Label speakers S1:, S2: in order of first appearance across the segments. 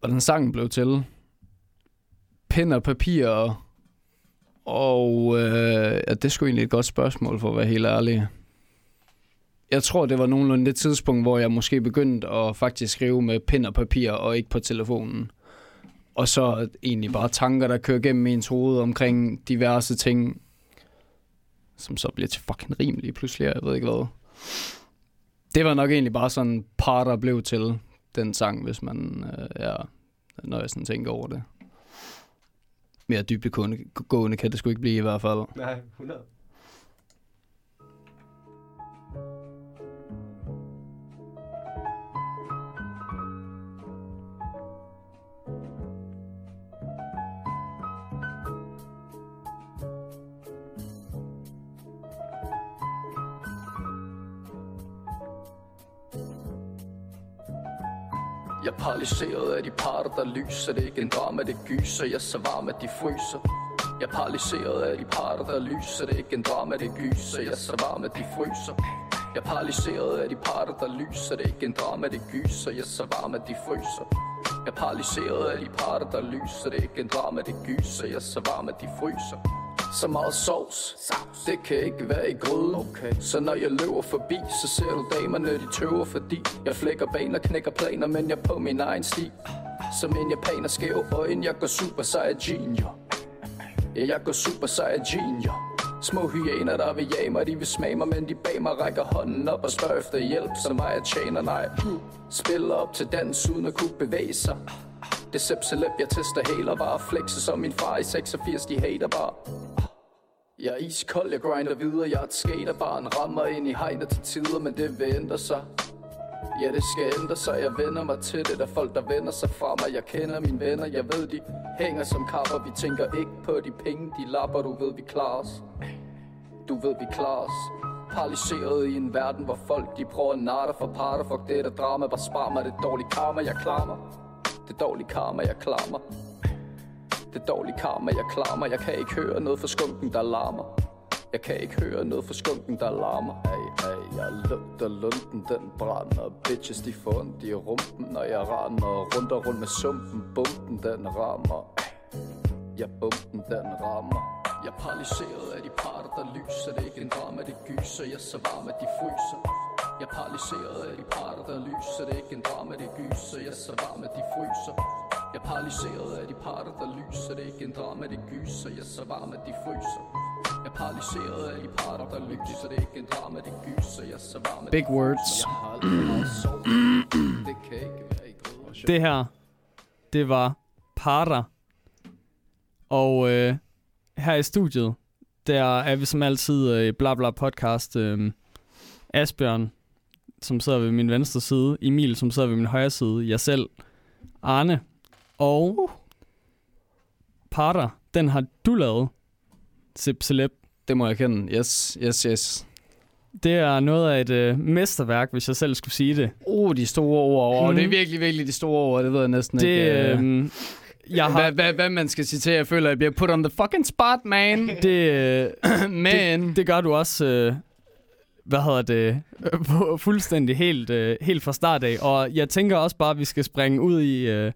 S1: hvordan sangen blev til. Pen og papir, og øh, ja, det skulle egentlig et godt spørgsmål, for at være helt ærlig. Jeg tror, det var nogenlunde det tidspunkt, hvor jeg måske begyndte at faktisk skrive med pen og papir, og ikke på telefonen. Og så egentlig bare tanker, der kører gennem ens hoved omkring diverse ting, som så bliver til fucking rimelige pludselig, jeg ved ikke hvad. Det var nok egentlig bare sådan par, der blev til den sang, hvis man, øh, er, når jeg sådan tænker over det. Mere dybdegående kan det sgu ikke blive i hvert fald.
S2: Nej, 100.
S3: paralyseret af de parter, der lyser. Det er ikke en drama, det gyser. Jeg er så varm, at de fryser. Jeg er paralyseret af de parter, der lyser. Det er ikke en drama, det gyser. Jeg er så varm, at de fryser. Jeg er paralyseret af de parter, der lyser. Det er ikke en drama, det gyser. Jeg er så varm, at de fryser. Jeg er paralyseret af de parter, der lyser. Det er ikke en drama, det gyser. Jeg er så varm, at de fryser så meget sovs. Det kan ikke være i gryden. Okay. Så når jeg løber forbi, så ser du damerne, de tøver, fordi jeg flækker baner, knækker planer, men jeg er på min egen sti. Som en japaner skæv øjne, jeg går super sej junior. Ja, jeg går super sej junior. Små hyæner, der vil jage mig, de vil smage mig, men de bag mig rækker hånden op og spørger efter hjælp, så mig jeg tjener nej. Spiller op til dans uden at kunne bevæge sig. Det sepselep, jeg tester heler bare Flexer som min far i 86, de hater bare. Jeg er iskold, jeg grinder videre. Jeg er et skaterbarn, rammer ind i hegnet til tider Men det vil ændre sig. Ja, det skal ændre sig, jeg vender mig til det Der folk, der vender sig fra mig. Jeg kender mine venner, jeg ved, de hænger som kapper. Vi tænker ikke på de penge, de lapper. Du ved, vi klarer os. Du ved, vi klarer os. Paralyseret i en verden, hvor folk de prøver at narre for parter Fuck det der drama, bare spar mig det dårlige karma, jeg klarer mig det er dårlig karma, jeg klammer. Det er dårlig karma, jeg klammer. Jeg kan ikke høre noget for skunken, der larmer. Jeg kan ikke høre noget for skunken, der larmer. Ay, ay, jeg lugter lunden, den brænder. Bitches, de får ondt i rumpen Når jeg render rundt og rundt med sumpen. Bumpen, den rammer. Ja, bumpen, den rammer. Jeg er paralyseret af de parter, der lyser. Det er ikke en drama, det gyser. Jeg er så varm, at de fryser jeg er paralyseret af de parter, der lyser Det er ikke en drama, det gyser Jeg er så varm, at de fryser Jeg er paralyseret af de parter, der lyser Det er ikke en drama, det gyser Jeg er så varm, at de fryser Jeg er paralyseret af de parter, der lyser Det er ikke en drama, det gyser Jeg er så varm, at
S1: Big words.
S3: Det kan ikke være i gryden.
S4: Det her, det var Para. Og øh, her i studiet, der er vi som altid øh, i Bla Bla Podcast. Øh, Asbjørn, som sidder ved min venstre side. Emil, som sidder ved min højre side. Jeg selv. Arne. Og Para, den har du lavet. Sip Celeb.
S1: Det må jeg kende. Yes, yes, yes.
S4: Det er noget af et øh, mesterværk, hvis jeg selv skulle sige det.
S1: Oh, de store ord. Mm.
S4: Mm.
S1: Det er virkelig, virkelig de store ord. Det ved jeg næsten
S4: Det,
S1: ikke. øh,
S4: øh, jeg har,
S1: hvad, hvad, hvad man skal til, jeg føler, at jeg bliver put on the fucking spot, man.
S4: det, øh,
S1: Men
S4: det, det gør du også, øh, hvad hedder det, på- fuldstændig helt, øh, helt fra start af. Og jeg tænker også bare, at vi skal springe ud i øh,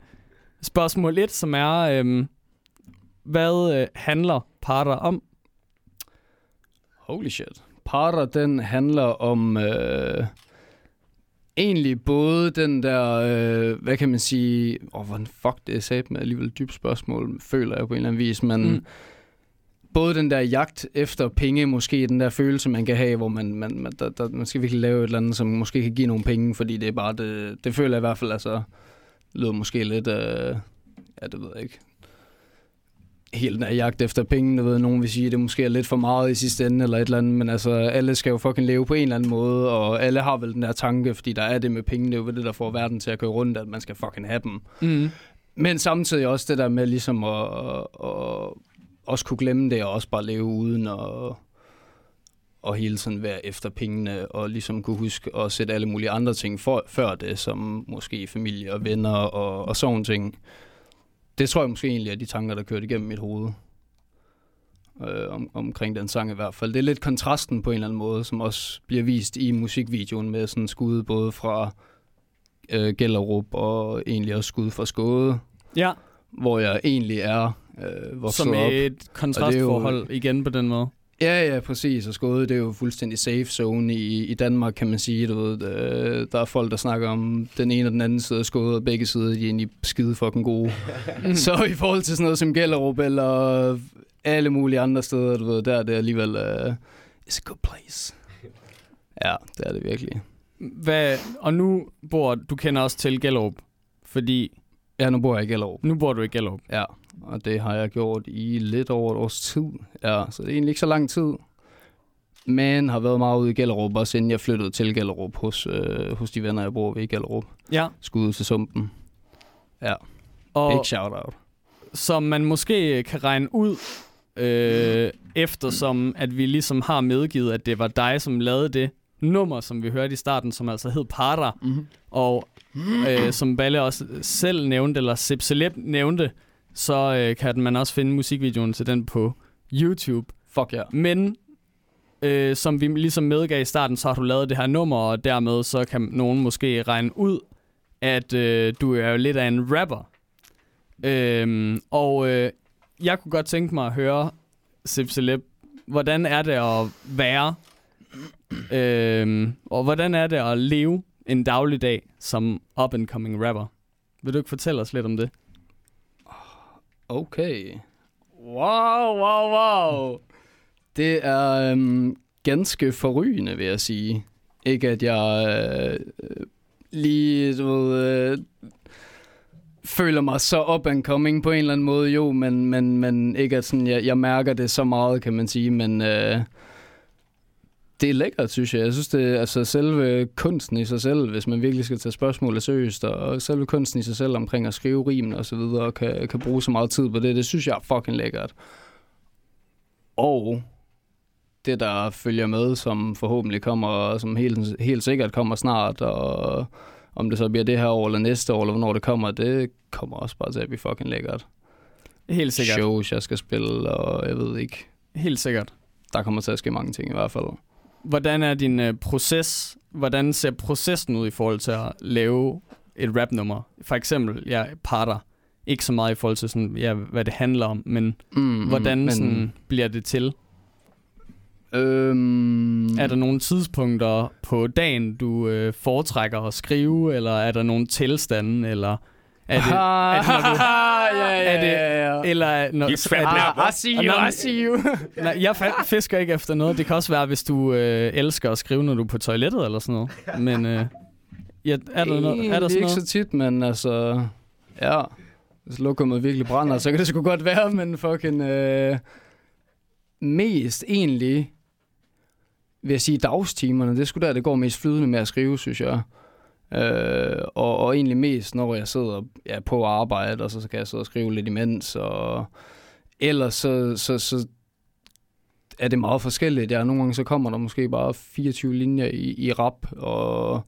S4: spørgsmål 1, som er, øh, hvad øh, handler parter om?
S1: Holy shit. Parter, den handler om øh, egentlig både den der, øh, hvad kan man sige, åh, oh, hvordan fuck det er sat med alligevel et dybt spørgsmål, føler jeg på en eller anden vis, men
S4: Mm.
S1: Både den der jagt efter penge, måske den der følelse, man kan have, hvor man, man, man, der, der, man skal virkelig lave et eller andet, som måske kan give nogle penge, fordi det er bare, det, det føler jeg i hvert fald, altså, lyder måske lidt, øh, ja, det ved jeg ikke, helt den jagt efter penge, du ved, nogen vil sige, at det måske er lidt for meget i sidste ende, eller et eller andet, men altså, alle skal jo fucking leve på en eller anden måde, og alle har vel den der tanke, fordi der er det med penge, det er jo det, der får verden til at køre rundt, at man skal fucking have dem.
S4: Mm.
S1: Men samtidig også det der med ligesom at, at, at også kunne glemme det, og også bare leve uden at, og hele tiden være efter pengene, og ligesom kunne huske at sætte alle mulige andre ting for, før det, som måske familie og venner og, og sådan ting. Det tror jeg måske egentlig er de tanker, der kørte igennem mit hoved. Øh, om, omkring den sang i hvert fald. Det er lidt kontrasten på en eller anden måde, som også bliver vist i musikvideoen med sådan skud både fra øh, Gellerup og egentlig også skud for skåde,
S4: Ja,
S1: hvor jeg egentlig er øh, vokset
S4: som
S1: op.
S4: et kontrastforhold igen på den måde.
S1: Ja, ja, præcis. Og Skåde, det er jo fuldstændig safe zone i, i Danmark, kan man sige. Du ved, øh, der er folk, der snakker om den ene og den anden side af Skåde, og begge sider de er egentlig skide fucking gode. Så i forhold til sådan noget som Gellerup, eller alle mulige andre steder, du ved, der er det alligevel... Uh, it's a good place. Ja, det er det virkelig.
S4: Hvad, og nu bor du kender også til Gellerup, fordi
S1: Ja, nu bor jeg i Gellerup.
S4: nu bor du i Gellerup.
S1: Ja, og det har jeg gjort i lidt over et års tid. Ja, så det er egentlig ikke så lang tid. Men har været meget ude i Gellerup, også inden jeg flyttede til Gellerup hos, øh, hos de venner, jeg bor ved i Gellerup.
S4: Ja,
S1: Skud til sumpen. Ja,
S4: og
S1: big shout out.
S4: som man måske kan regne ud, øh, eftersom at vi ligesom har medgivet, at det var dig, som lavede det nummer, som vi hørte i starten, som altså hed Para,
S1: Mm-hmm.
S4: og øh, som Balle også selv nævnte, eller Sip Celeb nævnte, så øh, kan man også finde musikvideoen til den på YouTube.
S1: Fuck ja.
S4: Men øh, som vi ligesom medgav i starten, så har du lavet det her nummer, og dermed så kan nogen måske regne ud, at øh, du er jo lidt af en rapper. Øhm, og øh, jeg kunne godt tænke mig at høre, Sip Celeb, hvordan er det at være, øhm, og hvordan er det at leve en dagligdag som up-and-coming rapper? Vil du ikke fortælle os lidt om det?
S1: Okay. Wow, wow, wow. Det er øhm, ganske forrygende, vil jeg sige. Ikke at jeg øh, lige, du ved, øh, føler mig så up and coming på en eller anden måde, jo, men, men, men ikke at sådan, jeg, jeg mærker det så meget, kan man sige, men øh, det er lækkert, synes jeg. Jeg synes, det er altså selve kunsten i sig selv, hvis man virkelig skal tage spørgsmålet seriøst, og selve kunsten i sig selv omkring at skrive rimene og så videre, og kan, kan bruge så meget tid på det, det synes jeg er fucking lækkert. Og det, der følger med, som forhåbentlig kommer, og som helt, helt sikkert kommer snart, og om det så bliver det her år eller næste år, eller hvornår det kommer, det kommer også bare til at blive fucking lækkert.
S4: Helt sikkert.
S1: Shows, jeg skal spille, og jeg ved ikke.
S4: Helt sikkert.
S1: Der kommer til at ske mange ting i hvert fald.
S4: Hvordan er din øh, proces? Hvordan ser processen ud i forhold til at lave et rapnummer? For eksempel, ja, parter. Ikke så meget i forhold til, sådan, ja, hvad det handler om, men
S1: Mm,
S4: hvordan
S1: men,
S4: sådan, bliver det til?
S1: Øhm,
S4: Er der nogle tidspunkter på dagen, du øh, foretrækker at skrive, eller er der nogle tilstande, eller er det, er det, når du,
S1: ja, ja,
S4: er det-
S1: ja, ja.
S4: eller når,
S2: now,
S1: I see you,
S4: når-
S1: I see you.
S4: nej, jeg fisker ikke efter noget. Det kan også være, hvis du øh, elsker at skrive, når du er på toilettet eller sådan noget. Men øh, ja, er der, noget, er der sådan
S1: ikke
S4: noget?
S1: så tit, men altså... Ja, hvis lokummet virkelig brænder, så kan det sgu godt være, men fucking... Øh, mest egentlig vil jeg sige dagstimerne. Det er sgu der, det går mest flydende med at skrive, synes jeg. Øh, og, og egentlig mest, når jeg sidder ja, på arbejde, og så, så kan jeg sidde og skrive lidt imens. Og ellers så, så, så er det meget forskelligt. Ja, nogle gange så kommer der måske bare 24 linjer i, i rap, og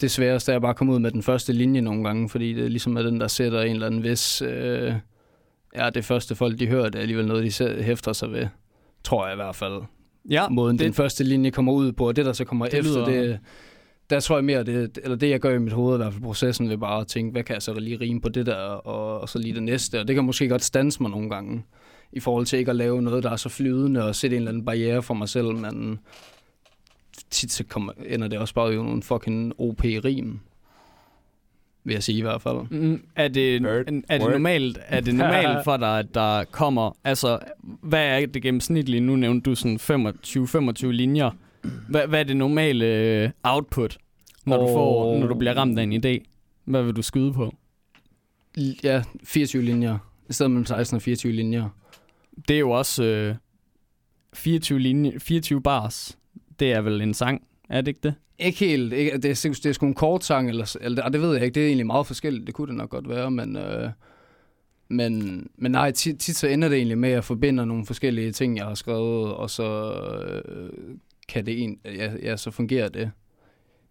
S1: det sværeste er bare at komme ud med den første linje nogle gange, fordi det ligesom er den, der sætter en eller anden vis... Øh, ja, det første folk, de hører, det er alligevel noget, de selv hæfter sig ved. Tror jeg i hvert fald.
S4: Ja,
S1: Måden
S4: det-
S1: den første linje kommer ud på, og det, der så kommer
S4: Det
S1: efter,
S4: lyder-
S1: det, der tror jeg mere, det, eller det jeg gør i mit hoved, i hvert fald processen, ved bare at tænke, hvad kan jeg så lige rime på det der, og, og så lige det næste. Og det kan måske godt stanse mig nogle gange, i forhold til ikke at lave noget, der er så flydende, og sætte en eller anden barriere for mig selv, men tit så kommer, ender det også bare i nogle fucking OP-rim, vil jeg sige i hvert fald.
S4: Mm, er det, er det normalt, er det normalt for dig, at der kommer, altså, hvad er det gennemsnitlige? Nu nævnte du sådan 25-25 linjer. Hvad, hvad er det normale øh, output, når, du får, når du bliver ramt af en idé? Hvad vil du skyde på?
S1: Ja, 24 linjer. I stedet mellem 16 og 24 linjer.
S4: Det er jo også øh, 24, linje, 24 bars. Det er vel en sang, er det ikke det?
S1: Ikke helt. Ikke, det, er, det er sgu en kort sang, eller, eller det, det ved jeg ikke. Det er egentlig meget forskelligt. Det kunne det nok godt være, men... Øh, men, men nej, tit, tit så ender det egentlig med, at jeg forbinder nogle forskellige ting, jeg har skrevet, og så øh, kan det en, ja, ja, så fungerer det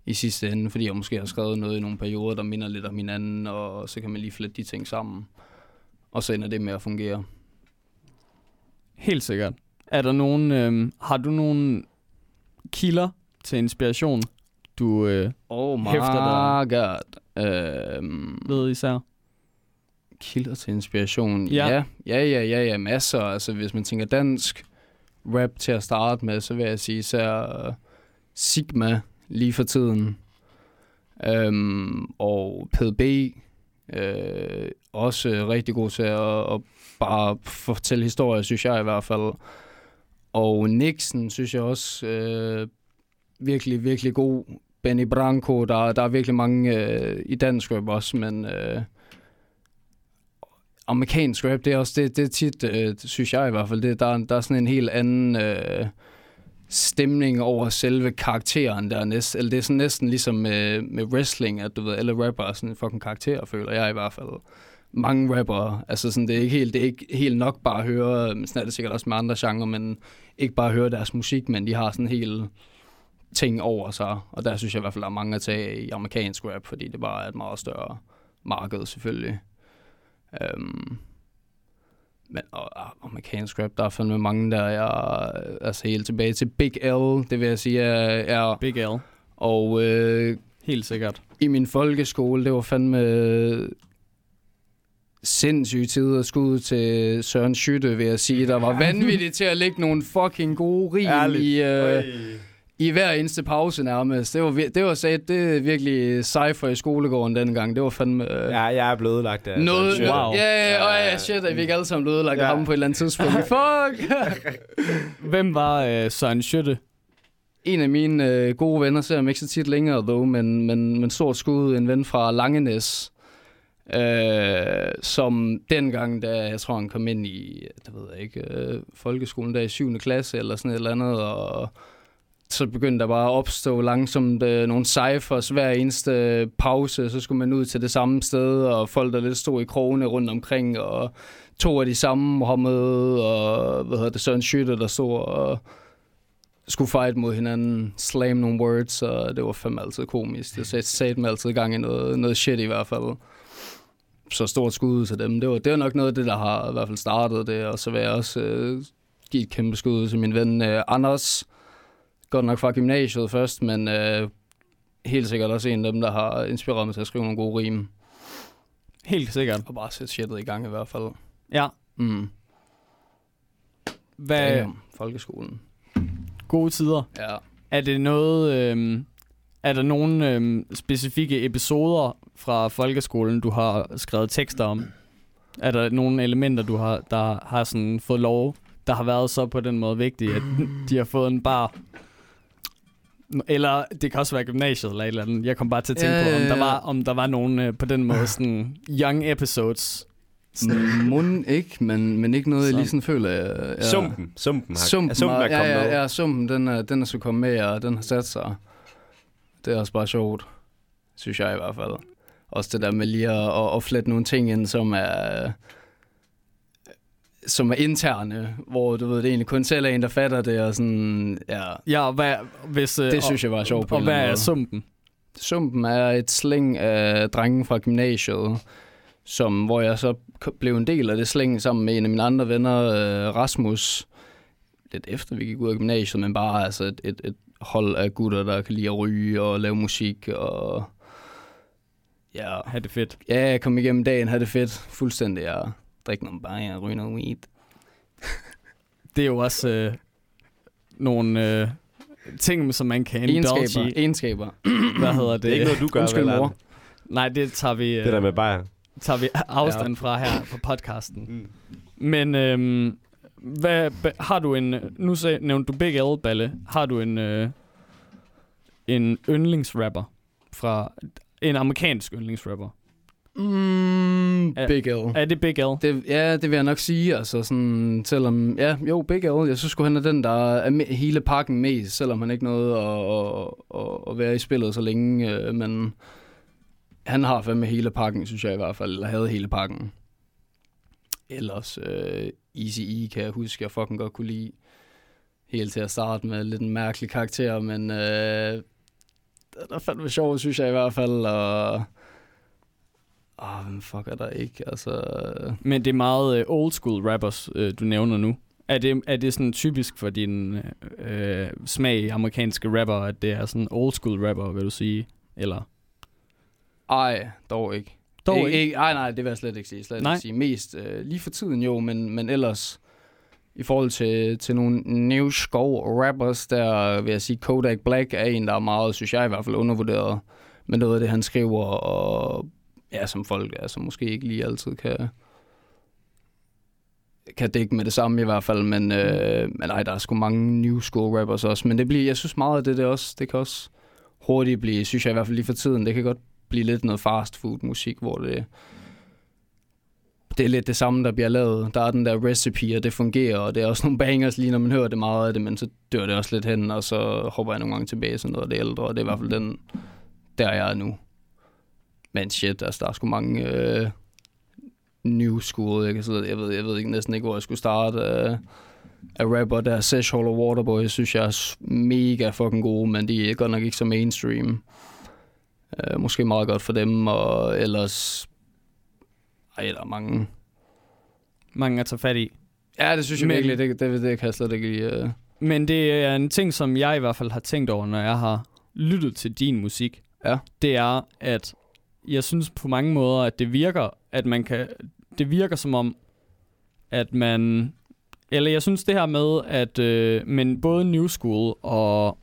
S1: i sidste ende, fordi jeg måske har skrevet noget i nogle perioder, der minder lidt om hinanden, og så kan man lige flette de ting sammen. Og så ender det med at fungere.
S4: Helt sikkert. Er der nogen, øh, har du nogle kilder til inspiration, du øh,
S1: Oh my
S4: Hæfter
S1: god. Øhm,
S4: ved især?
S1: kilder til inspiration.
S4: Ja.
S1: Ja. ja, ja, ja, ja, masser. Altså, hvis man tænker dansk rap til at starte med, så vil jeg sige især uh, øh, Sigma lige for tiden. Øhm, og PDB. Øh, også rigtig god til at, at bare fortælle historier, synes jeg i hvert fald. Og Nixon synes jeg også øh, virkelig, virkelig god. Benny Branco, der, der er virkelig mange øh, i dansk rap også, men øh, amerikansk rap, det er også det, det er tit, øh, synes jeg i hvert fald, det, der, der er sådan en helt anden øh, stemning over selve karakteren der næsten, eller det er sådan næsten ligesom med, med wrestling, at du ved, alle rapper er sådan en fucking karakter, føler jeg i hvert fald. Mange rappere, altså sådan, det er ikke helt, det er ikke helt nok bare at høre, sådan er det sikkert også med andre genrer, men ikke bare høre deres musik, men de har sådan helt ting over sig, og der synes jeg i hvert fald, der er mange at tage i amerikansk rap, fordi det bare er et meget større marked selvfølgelig. Um, men og, og, amerikansk rap, der er fandme mange, der er altså helt tilbage til Big L, det vil jeg sige, er, er
S4: Big L.
S1: og øh,
S4: Helt sikkert.
S1: i min folkeskole, det var fandme sindssyge tider skud til Søren Schütte, vil jeg sige. Der var vanvittigt til at lægge nogle fucking gode rim
S2: Ærligt.
S1: i, øh, i hver eneste pause nærmest. Det var, det var sat, det er virkelig cypher i skolegården dengang. Det var fandme... Øh,
S2: Ja, jeg er blevet ødelagt af
S1: noget,
S2: Schütte.
S4: Wow.
S1: Ja, ja,
S2: Ja,
S1: ja,
S2: ja.
S1: shit, at vi ikke alle sammen blev ødelagt
S2: Ja.
S1: af ham på et eller andet tidspunkt. Fuck!
S4: Hvem var øh, Søren Schøtte?
S1: en af mine øh, gode venner, ser jeg ikke så tit længere, dog, men, men, men stort skud, en ven fra Langenæs, øh, som dengang, da jeg tror, han kom ind i, det ved jeg ikke, øh, folkeskolen der i 7. klasse eller sådan et eller andet, og så begyndte der bare at opstå langsomt øh, nogle cyphers hver eneste øh, pause, så skulle man ud til det samme sted, og folk der lidt stod i krogene rundt omkring, og to af de samme Mohammed og hvad hedder det, Søren Schütte, der stod og skulle fight mod hinanden, slam nogle words, og det var fandme altid komisk. Det satte sat mig altid i gang i noget, noget shit i hvert fald. Så stort skud til dem. Det var, det var nok noget af det, der har i hvert fald startet det, og så vil jeg også øh, give et kæmpe skud til min ven øh, Anders. Godt nok fra gymnasiet først, men øh, helt sikkert også en af dem, der har inspireret mig til at skrive nogle gode rim.
S4: Helt sikkert.
S1: Og bare sætte shitet i gang i hvert fald.
S4: Ja.
S1: Mm.
S4: Hvad
S1: Damn, folkeskolen.
S4: gode tider?
S1: Ja.
S4: Er det noget... Øh, er der nogle øh, specifikke episoder fra folkeskolen, du har skrevet tekster om? Er der nogle elementer, du har, der har sådan fået lov, der har været så på den måde vigtige, at de har fået en bar? Eller det kan også være gymnasiet eller et eller andet. Jeg kom bare til at tænke
S1: Ja,
S4: på, om
S1: ja,
S4: der
S1: ja.
S4: var, om der var nogle øh, på den måde sådan young episodes. Sådan,
S1: Mund ikke, men, men ikke noget, jeg
S4: Så.
S1: lige sådan føler. Jeg, jeg,
S2: Sumpen. Sumpen har,
S1: Sumpen,
S2: sumpen er
S1: ja,
S2: kommet
S1: ja,
S2: med.
S1: ja, sumpen, den er, den er så kommet med, og den har sat sig. Det er også bare sjovt, synes jeg i hvert fald. Også det der med lige at, at, at flette nogle ting ind, som er som er interne, hvor du ved, det er egentlig kun selv er en, der fatter det, og sådan, ja,
S4: ja, og hvad, hvis, øh,
S1: det synes jeg var sjovt på
S4: Og, og hvad er
S1: måde.
S4: sumpen?
S1: Sumpen er et slæng af drengen fra gymnasiet, som, hvor jeg så blev en del af det slæng sammen med en af mine andre venner, øh, Rasmus. Lidt efter vi gik ud af gymnasiet, men bare altså et, et, et hold af gutter, der kan lide at ryge og lave musik og ja,
S4: Ha' det fedt.
S1: ja komme igennem dagen, have det fedt, fuldstændig, ja. Drikke nogle bajer, ryge noget weed.
S4: Det er jo også øh, nogle øh, ting, som man kan indulge
S1: Egenskaber,
S4: i.
S1: egenskaber.
S4: Hvad hedder det?
S2: Det er ikke noget, du gør,
S1: Undskyld,
S2: vel,
S1: mor.
S4: Nej, det tager vi, øh,
S2: Det der med bajer.
S4: tager vi afstand fra her på podcasten.
S2: Mm.
S4: Men øhm, hvad, har du en... Nu sag, nævnte du Big L, Balle. Har du en, øh, en yndlingsrapper fra... En amerikansk yndlingsrapper?
S1: Mm,
S4: Er-
S1: Big L.
S4: Er det Big L?
S1: Det, ja, det vil jeg nok sige, altså sådan, selvom, ja, jo, Big L, jeg synes han er den, der er hele pakken mest, selvom han ikke nåede at, at, at, at være i spillet så længe, øh, men han har fandme hele pakken, synes jeg i hvert fald, eller havde hele pakken. Ellers, øh, Easy E kan jeg huske, jeg fucking godt kunne lide. Helt til at starte med lidt en mærkelig karakter, men øh, den er fandme sjov, synes jeg i hvert fald, og... Åh, hvem fuck er der ikke? Altså,
S4: Men det er meget øh, old school rappers, øh, du nævner nu. Er det, er det sådan typisk for din øh, smag amerikanske rapper, at det er sådan old school rapper, vil du sige? Eller?
S1: Ej, dog ikke.
S4: Dog
S1: ikke,
S4: ikke.
S1: Ej, nej, det vil jeg slet ikke sige. Slet
S4: Nej.
S1: ikke sige. Mest øh, lige for tiden jo, men, men ellers i forhold til, til nogle new school rappers, der vil jeg sige, Kodak Black er en, der er meget, synes jeg i hvert fald, undervurderet med noget af det, han skriver, og ja, som folk altså, måske ikke lige altid kan, kan dække med det samme i hvert fald, men, øh, men nej, der er sgu mange new school rappers også, men det bliver, jeg synes meget af det, det, også, det kan også hurtigt blive, synes jeg i hvert fald lige for tiden, det kan godt blive lidt noget fast food musik, hvor det, det er lidt det samme, der bliver lavet. Der er den der recipe, og det fungerer, og det er også nogle bangers lige, når man hører det meget af det, men så dør det også lidt hen, og så hopper jeg nogle gange tilbage til noget af det ældre, og det er i hvert fald den, der jeg er nu. Men shit, altså der er sgu mange øh, new school, jeg, sidde, jeg, ved, jeg ved ikke, næsten ikke, hvor jeg skulle starte øh, af rapper. Der er Sesh Hall og Waterboy, synes jeg er mega fucking gode, men de er godt nok ikke så mainstream. Øh, måske meget godt for dem, og ellers... Ej, der er mange...
S4: Mange at tage fat i.
S1: Ja, det synes jeg
S4: Men-
S1: virkelig, det, det, det kan jeg slet ikke lide. øh.
S4: Men det er en ting, som jeg i hvert fald har tænkt over, når jeg har lyttet til din musik.
S1: Ja.
S4: Det er, at jeg synes på mange måder, at det virker, at man kan... Det virker som om, at man... Eller jeg synes det her med, at øh, men både new school og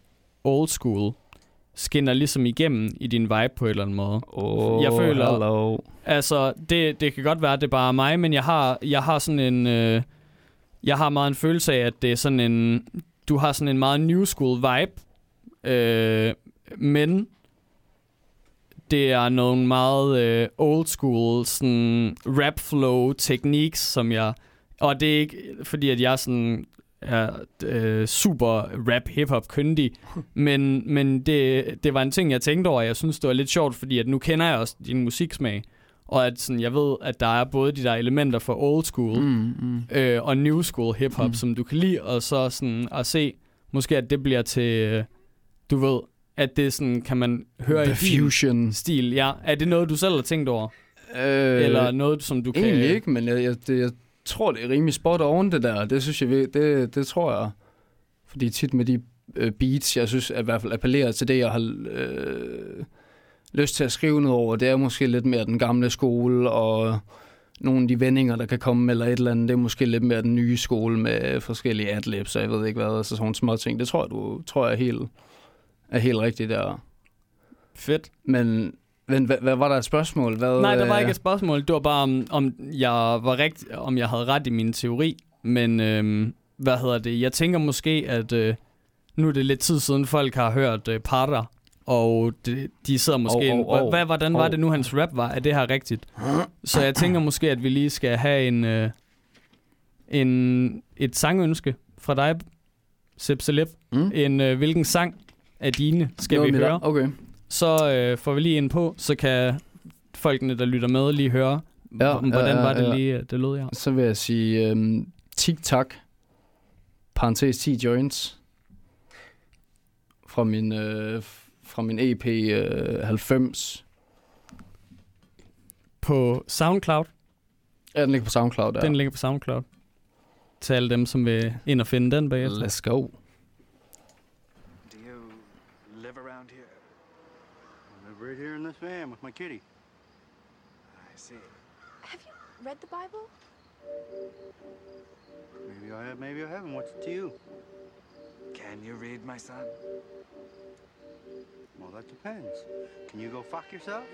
S4: old school skinner ligesom igennem i din vibe på en eller anden måde.
S1: Oh,
S4: Jeg føler-
S1: Hello.
S4: Altså, det, det kan godt være, at det er bare mig, men jeg har, jeg har sådan en... Øh, jeg har meget en følelse af, at det er sådan en... Du har sådan en meget new school vibe, øh, men det er nogle meget øh, old school sådan rap flow techniques, som jeg... Og det er ikke fordi, at jeg sådan er øh, super rap hip-hop kyndig, men, men det, det var en ting, jeg tænkte over, og jeg synes, det var lidt sjovt, fordi at nu kender jeg også din musiksmag, og at sådan, jeg ved, at der er både de der elementer for old school
S1: Mm, mm.
S4: øh, og new school hip-hop,
S1: Mm.
S4: som du kan lide, og så sådan at se, måske at det bliver til, øh, du ved, at det sådan, kan man høre
S1: The
S4: i
S1: Fusion.
S4: stil. Ja, er det noget, du selv har tænkt over?
S1: Øh,
S4: Eller noget, som du kan...
S1: Egentlig ikke, men jeg, jeg, det, jeg tror, det er rimelig spot on det der. Det synes jeg, det, det tror jeg. Fordi tit med de øh, beats, jeg synes at i hvert fald appellerer til det, jeg har øh, lyst til at skrive noget over, det er måske lidt mere den gamle skole, og nogle af de vendinger, der kan komme, eller et eller andet, det er måske lidt mere den nye skole med forskellige adlibs, og jeg ved ikke hvad, altså sådan små ting. Det tror jeg, du tror jeg helt, er helt rigtigt der.
S4: Fedt.
S1: Men, men hvad, hvad var der et spørgsmål? Hvad,
S4: Nej, der var
S1: øh,
S4: ikke et spørgsmål. Det var bare, om, om jeg var rigt, om jeg havde ret i min teori. Men øhm, hvad hedder det? Jeg tænker måske, at øh, nu er det lidt tid siden, folk har hørt øh, Parter. Og det, de sidder måske...
S1: Og- og- og-
S4: hvad, hvordan var
S1: og-
S4: det nu, hans rap var? Er det her rigtigt? Så jeg tænker måske, at vi lige skal have en, øh, en et sangønske fra dig, Sepp Celeb.
S1: Mm?
S4: En øh, hvilken sang af dine skal
S1: Noget
S4: vi høre?
S1: Okay.
S4: Så øh, får vi lige ind på, så kan folkene, der lytter med, lige høre,
S1: Ja,
S4: ja, hvordan
S1: ja,
S4: var det
S1: ja.
S4: lige, det lød her.
S1: Så vil jeg sige øhm, tic-tac, parentes 10 joints, fra min, øh, fra min EP øh, 90.
S4: På SoundCloud.
S1: Ja, den ligger på SoundCloud der.
S4: Ja. Den ligger på SoundCloud. Til alle dem, som vil ind og finde den bagefter.
S1: Let's go.
S5: This van with my kitty.
S2: I see.
S6: Have you read the Bible?
S5: Maybe I have, maybe I haven't. What's it to you?
S2: Can you read, my son?
S5: Well, that depends. Can you go fuck yourself?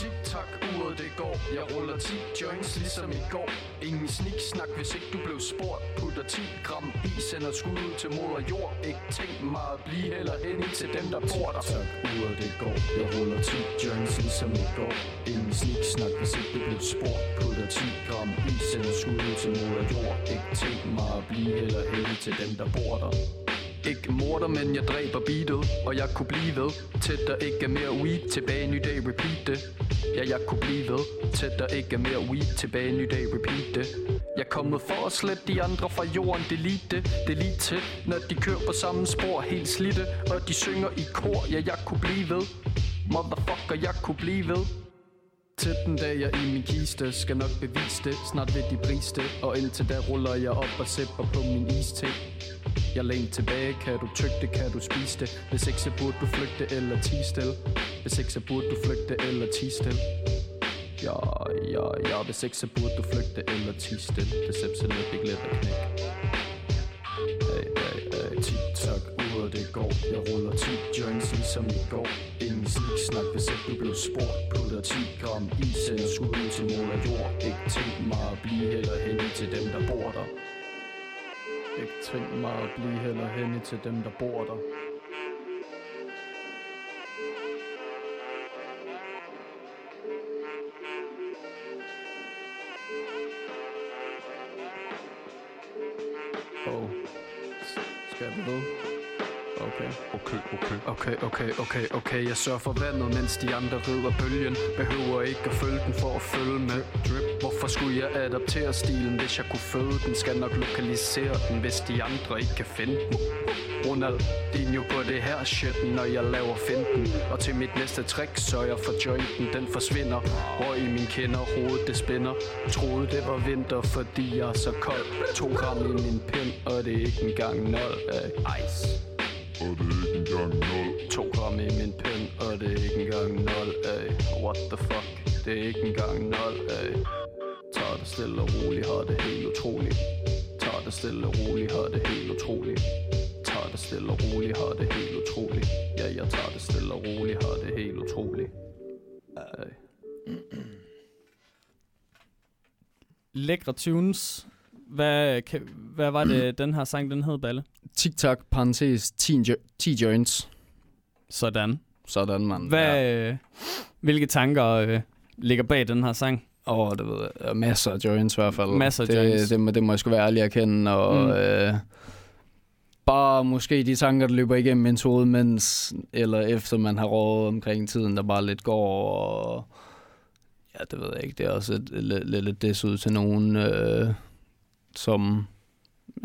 S3: Tik-tak, uret det går. Jeg ruller 10 joints ligesom i går. Ingen sniksnak, hvis ikke du blev spurgt. Putter 10 gram i, sender skud ud til moder jord. Ikke tænk mig at blive heller hen til dem der bor der. Tak, uret det går. Jeg ruller 10 joints ligesom i går. Ingen sniksnak, hvis ikke du blev spurgt. Putter 10 gram i, sender skud ud til moder jord. Ikke tænk mig at blive heller hen til dem der bor der. Ikke morder, men jeg dræber beatet Og jeg kunne blive ved. Til der ikke er mere weed Tilbage ny dag, repeat det Ja, jeg kunne blive ved. Til der ikke er mere weed. Tilbage ny dag, repeat det. Jeg er kommet for at slette de andre fra jorden. Delete det, delete til Når de kører på samme spor. Helt slidte Og de synger i kor. Ja, jeg kunne blive ved. Motherfucker, jeg kunne blive ved. Til den dag jeg i min kiste Skal nok bevise det. Snart vil de briste Og indtil da ruller jeg op og sipper på min iste. Jeg læn tilbage Kan du tygge det, kan du spise det. Hvis ikke så burde du flygte eller tige stille. Hvis ikke så burde du flygte eller tige stille. Ja, ja, ja Hvis ikke så burde du flygte eller tige stille. Det er simpelthen ikke let at knække. Hey, tik-tak, uret det går. Jeg ruller 10 joints ligesom i går. Ingen slik snak, hvis ikke du blev spurgt. Putter 10 gram i, sender skud til mål og jord. Ikke tænk mig at blive heller hen til dem, der bor der. Ikke tænk mig at blive heller hen til dem, der bor der. Okay.
S7: Okay, okay,
S3: okay, Jeg sørger for vandet, mens de andre rider bølgen. Behøver ikke at følge den for at følge med. Drip, hvorfor skulle jeg adaptere stilen Hvis jeg kunne føde den, skal nok lokalisere den Hvis de andre ikke kan finde den. Ronaldinho på det her shit, når jeg laver finten Og til mit næste trick sørger jeg for jointen, den forsvinder. Røg i min kinder, hovedet det spænder. Troede det var vinter, fordi jeg er så kold. To gram i min pind, og det er ikke engang nul af ice.
S7: Og det er ikke engang nul.
S3: To gram i min pind, og det er ikke engang nul af What the fuck, det er ikke engang nul af Tag det stille og roligt, har det helt utroligt. Tag det stille og roligt, har det helt utroligt. Tag det stille og roligt, har det helt utroligt. Ja, jeg tager det stille og roligt, har det helt utroligt. Ej.
S4: Lækre tunes. Hvad, kan, hvad var det, den her sang, den hed, Balle?
S1: TikTok, parentes, 10, jo- 10 joints.
S4: Sådan.
S1: Sådan, mand.
S4: Hvad,
S1: Ja.
S4: øh, hvilke tanker øh, ligger bag den her sang?
S1: Åh, det ved jeg. Masser af joints i hvert fald.
S4: Masser af
S1: det,
S4: joints.
S1: Det, må, det må jeg sgu være ærlig at kende. Og,
S4: Mm.
S1: øh, bare måske de tanker, der løber igennem ens hoved, mens eller efter man har rådet omkring tiden, der bare lidt går. Og, ja, det ved jeg ikke. Det er også lidt, lidt, lidt des ud til nogen, øh, som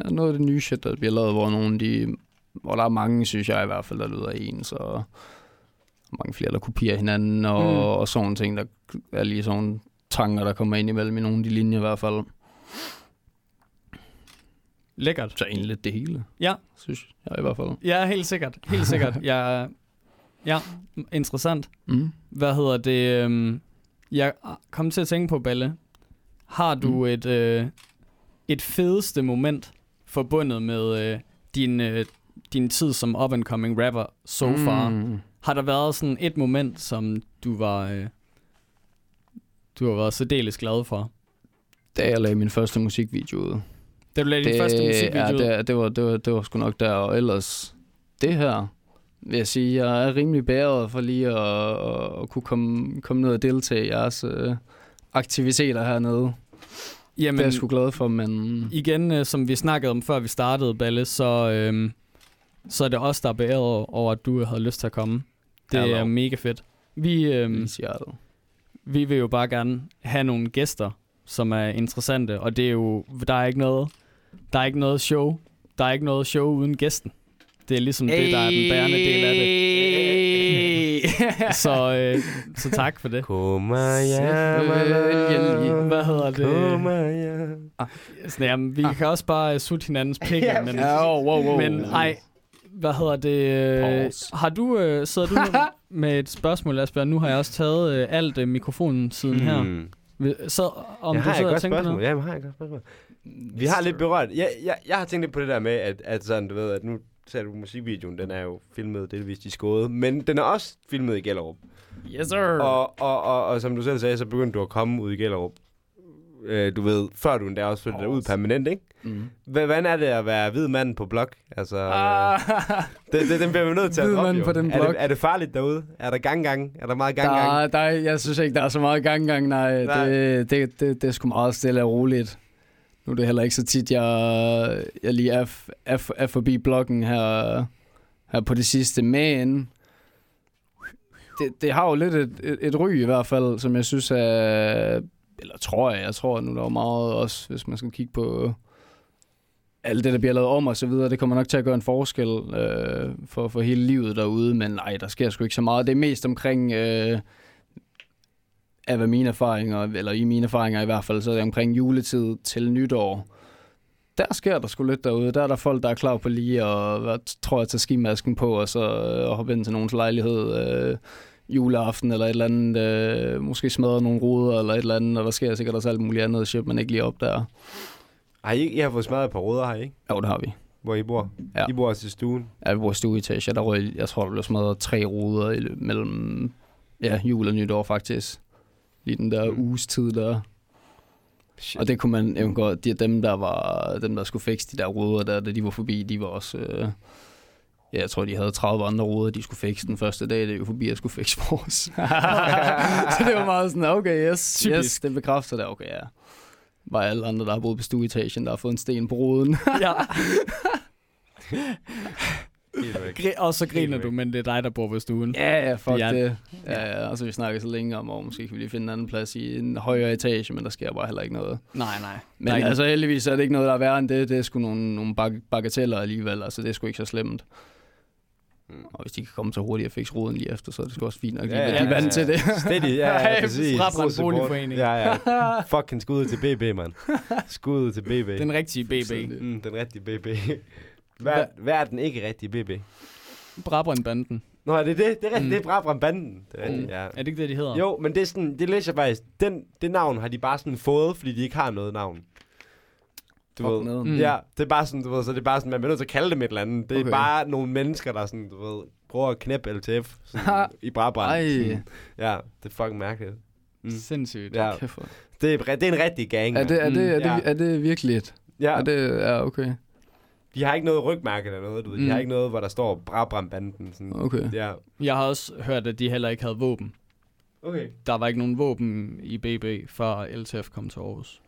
S1: ja, noget af det nye shit, der bliver lavet, hvor nogen de, hvor der er mange, synes jeg i hvert fald, der lyder ens, og mange flere, der kopierer hinanden, og,
S4: Mm.
S1: og sådan nogle ting, der er lige sådan tanker, der kommer ind imellem i nogle af de linjer i hvert fald.
S4: Lækkert.
S1: Så egentlig lidt det hele,
S4: Ja,
S1: synes jeg i hvert fald.
S4: ja helt sikkert. Helt sikkert. Jeg, ja, interessant.
S1: Mm.
S4: Hvad hedder det? øhm, Jeg kom til at tænke på, Balle. Har du
S1: Mm.
S4: et, øh, et fedeste moment forbundet med øh, din, øh, din tid som up-and-coming rapper so far?
S1: Mm.
S4: Har der været sådan et moment, som du var... Øh, du har været særdeles glad for?
S1: Da jeg lavede min første musikvideo ud.
S4: Da du lavede din første musikvideo?
S1: Ja, det, det, var, det, var, det var sgu nok der. Og ellers, det her, vil jeg sige, jeg er rimelig bæret for lige at, at, at kunne komme, komme ned og deltage i jeres øh, aktiviteter hernede.
S4: Jamen,
S1: det er jeg sgu glad for, men...
S4: igen, øh, som vi snakkede om, før vi startede, Balle, så, øh, så er det os, der er beæret over, at du havde lyst til at komme. Det
S1: Ja,
S4: er mega fedt. Vi, øh, vi vil jo bare gerne have nogle gæster, som er interessante, og det er jo, der er ikke noget, der er ikke noget show, der er ikke noget show uden gæsten. Det er ligesom det, der er den bærende del af det. Så, øh, så tak for det.
S7: Kumbaya,
S4: Hvad hedder det?
S7: Kumbaya.
S4: Sådan, jamen, vi kan også bare øh, sutte hinandens pikke, men,
S1: Ja, oh, wow, wow.
S4: men ej, hvad hedder det? øh,
S1: Pause.
S4: Har du, øh, sidder du med et spørgsmål, Asbjørn? Nu har jeg også taget øh, alt øh, mikrofonen siden her.
S7: Hmm.
S4: Så om
S7: jeg
S4: du sidder og
S7: godt
S4: tænker
S7: spørgsmål.
S4: noget?
S7: Ja, jeg har et godt spørgsmål. Vi har lidt berørt. Jeg, jeg, jeg har tænkt lidt på det der med, at, at sådan, du ved, at nu ser du musikvideoen, den er jo filmet delvist i Skåde, men den er også filmet i Gellerup.
S1: Yes, sir.
S7: Og, og, og, og som du selv sagde, så begyndte du at komme ud i Gellerup. Øh, du ved, før du endda også flyttede ud permanent, ikke?
S1: Mm.
S7: Hvordan er det at være hvid mand på blok? Altså, ah. det, det, den bliver vi nødt til at
S1: Hvid mand på den
S7: er,
S1: blok.
S7: det, er det farligt derude? Er der ganggang? Er der meget
S1: Der,
S7: ganggang?
S1: er- der, er- jeg synes ikke, der er så meget ganggang, nej.
S7: Nej.
S1: Det, det, det, det er sgu meget stille og roligt. Nu er det heller ikke så tit, jeg, jeg lige er, er, er forbi bloggen her, her på det sidste. Men det, det har jo lidt et, et, et ry i hvert fald, som jeg synes er... Eller tror jeg, jeg tror nu der er meget også, hvis man skal kigge på alt det, der bliver lavet om og så videre, det kommer nok til at gøre en forskel øh, for, for hele livet derude, men nej, der sker sgu ikke så meget. Det er mest omkring øh, af hvad mine erfaringer, eller i mine erfaringer i hvert fald, så er det omkring juletid til nytår. Der sker der sgu lidt derude. Der er der folk, der er klar på lige at, hvad, tror jeg, tage skimasken på, og så øh, hoppe ind til nogens lejlighed øh, juleaften eller et eller andet. Øh, måske smadre nogle ruder eller et eller andet, og der sker sikkert også alt muligt andet shit, man ikke lige opdager.
S7: Har I, I har fået smadret et par ruder, har I ikke?
S1: Jo, det har vi.
S7: Hvor I bor?
S1: Ja.
S7: I bor også i stuen.
S1: Ja, i vores stueetage, der røg, jeg tror, der blev smadret tre ruder i, mellem ja, jul og nytår faktisk. Lige den der
S7: Mm.
S1: uges tid der.
S7: Shit.
S1: Og det kunne man jo godt, de, dem der var, dem der skulle fikse de der ruder der, da de var forbi, de var også, øh, ja, jeg tror de havde 30 andre ruder, de skulle fikse den første dag, det er jo forbi, at skulle fikse vores. så det var meget sådan, okay, yes,
S4: Typisk.
S1: yes, det bekræfter det, okay, ja. Var alle andre, der har boet på stueetagen, der har fået en sten på ruden.
S4: ja. Gri- og så griner
S7: Helt
S4: du, men det er dig, der bor på stuen.
S1: Ja, ja, fuck
S4: Ja.
S1: det. Ja, ja, og så vi snakker så længe om, og måske kan vi lige finde en anden plads i en højere etage, men der sker bare heller ikke noget.
S4: Nej, nej.
S1: Men
S4: ikke-
S1: altså heldigvis er det ikke noget, der er værre end det. Det er sgu nogle, nogle bag- bagateller alligevel, altså det er sgu ikke så slemt.
S7: Mm.
S1: Og hvis de kan komme så hurtigt og fikse roden lige efter, så er det sgu også fint nok.
S7: Ja,
S1: Ja,
S7: ja,
S1: de er
S7: ja,
S1: vant
S7: ja.
S1: til det.
S7: Steady, ja, ja,
S4: Hey,
S7: præcis.
S4: frabrændt boligforening.
S7: Ja, ja. Fucking skud til BB, mand. Skud til BB.
S4: Den rigtige BB.
S7: Mm, den rigtige BB. Hvad, hvad er den ikke rigtige BB?
S4: Brabrand-banden.
S7: Nå, er det det? Det er rigtigt,
S4: Mm.
S7: det er Brabrand Banden. Det er rigtigt,
S1: Mm.
S7: ja.
S4: Er det ikke det, de hedder?
S7: Jo, men det er sådan, det læser jeg faktisk, den, det navn har de bare sådan fået, fordi de ikke har noget navn. Du
S1: Fuck
S7: ved.
S4: Mm.
S7: Ja, det er bare sådan, du ved, så det er bare sådan, man bliver nødt til at kalde dem et eller andet. Det er
S1: Okay.
S7: bare nogle mennesker, der sådan, du ved, prøver at knæppe LTF sådan, i Brabrand.
S1: Ej.
S7: Sådan, ja, det er fucking mærkeligt. Mm.
S4: Sindssygt.
S7: Ja,
S1: Kæft, hvor-
S7: det er, det er en rigtig gang,
S1: Er det, er, det, er, det,
S7: Ja.
S1: er det virkelig?
S7: Ja,
S1: Er det, ja, okay.
S7: De har ikke noget rygmærke eller noget, du ved. De
S4: Mm.
S7: har ikke noget, hvor der står Brabrand-banden. Sådan.
S1: Okay.
S7: Ja.
S4: Jeg har også hørt, at de heller ikke havde våben.
S7: Okay.
S4: Der var ikke nogen våben i BB, før LTF kom til Aarhus.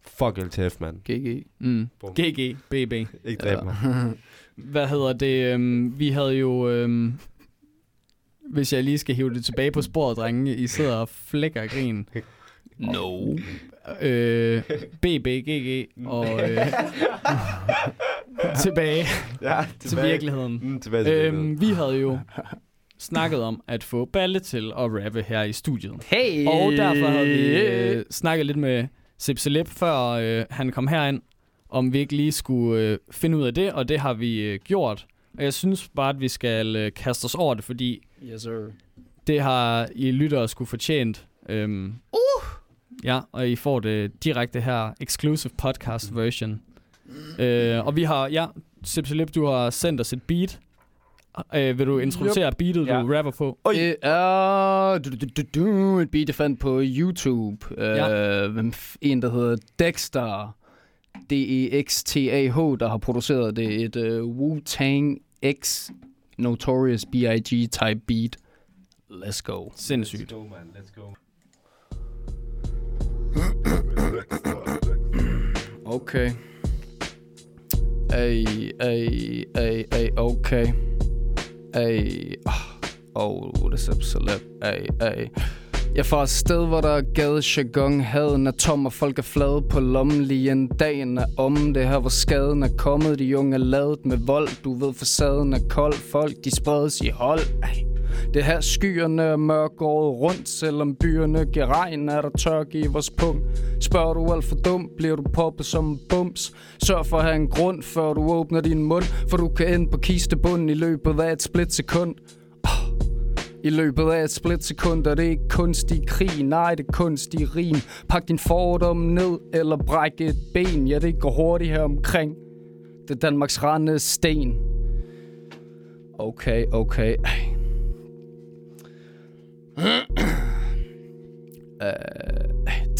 S7: Fuck LTF, mand.
S1: GG.
S4: Mm.
S7: Bum.
S4: GG, BB.
S7: Ikke
S1: Ja.
S7: dræb mig.
S4: Hvad hedder det? Øhm, vi havde jo... Øhm, hvis jeg lige skal hive det tilbage på sporet, drenge. I sidder og flækker grin.
S1: No.
S4: Øh, BBGG og øh, tilbage
S7: Ja,
S4: til virkeligheden.
S7: Mm, tilbage til virkeligheden.
S4: Øhm, vi havde jo snakket om at få Balle til at rappe her i studiet.
S1: Hey!
S4: Og derfor havde vi øh, snakket lidt med Sip Celeb, før øh, han kom herind, om vi ikke lige skulle øh, finde ud af det, og det har vi øh, gjort. Og jeg synes bare, at vi skal øh, kaste os over det, fordi
S1: Yes, sir.
S4: det har I lyttere skulle fortjent. Øhm, uh! Ja, og I får det direkte her, exclusive podcast version. Øh, og vi har, ja, Sip Celeb, du har sendt os et beat. Øh, vil du introducere yep. beatet,
S7: Ja.
S4: du rapper på?
S7: Oj.
S1: Det er du, du, du, du, et beat, jeg fandt på YouTube.
S4: Ja.
S1: Ja. En, der hedder Dexter. E D-E-X-T-A-H, der har produceret det. Et uh, Wu-Tang X Notorious B.I.G. type beat. Let's go.
S4: Sindssygt.
S7: Let's go, man. Let's go.
S1: Okay. Ey, ey, ey, ey, okay. Ey, oh, ah. oh, det er celeb. Ey, ey. Jeg er fra et sted, hvor der er gade, jargon, haden er tom, og folk er flade på lommen lige en dagen er om. Det her, hvor skaden er kommet, de unge er lavet med vold. Du ved, facaden er kold, folk de spredes i hold. Ey. Det her skyerne er mørk året rundt, selvom byerne giver regn, er der tørke i vores pung. Spørger du alt for dum, bliver du poppet som en bums. Sørg for at have en grund, før du åbner din mund, for du kan ende på kistebunden i løbet af et splitsekund. I løbet af et splitsekund er det ikke kunstig krig, nej det er kunstig rim. Pak din fordom ned eller bræk et ben, ja det går hurtigt her omkring. Det er Danmarks rende sten. Okay, okay. Øh,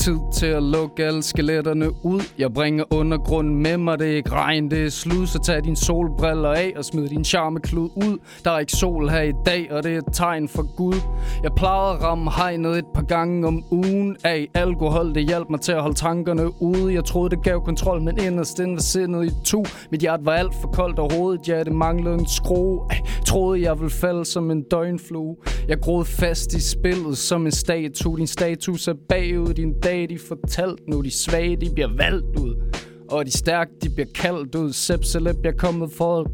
S1: tid til at lukke alle skeletterne ud. Jeg bringer undergrunden med mig Det er ikke regn, det er slud. Så tag dine solbriller af og smid din charmeklud ud. Der er ikke sol her i dag Og det er et tegn for Gud. Jeg plejede at ramme hegnet et par gange om ugen. Af alkohol, det hjalp mig til at holde tankerne ude. Jeg troede det gav kontrol, men inderst inde var sindet i tu Mit hjerte var alt for koldt og hovedet, ja det manglede en skrue. Ej, Troede jeg ville falde som en døgnflue. Jeg groede fast i spillet som en statue. Din status er bagud, din dag de fortalt nu De svage de bliver valgt ud Og de stærke de bliver kaldt ud Sepp Celeb jeg er kommet for at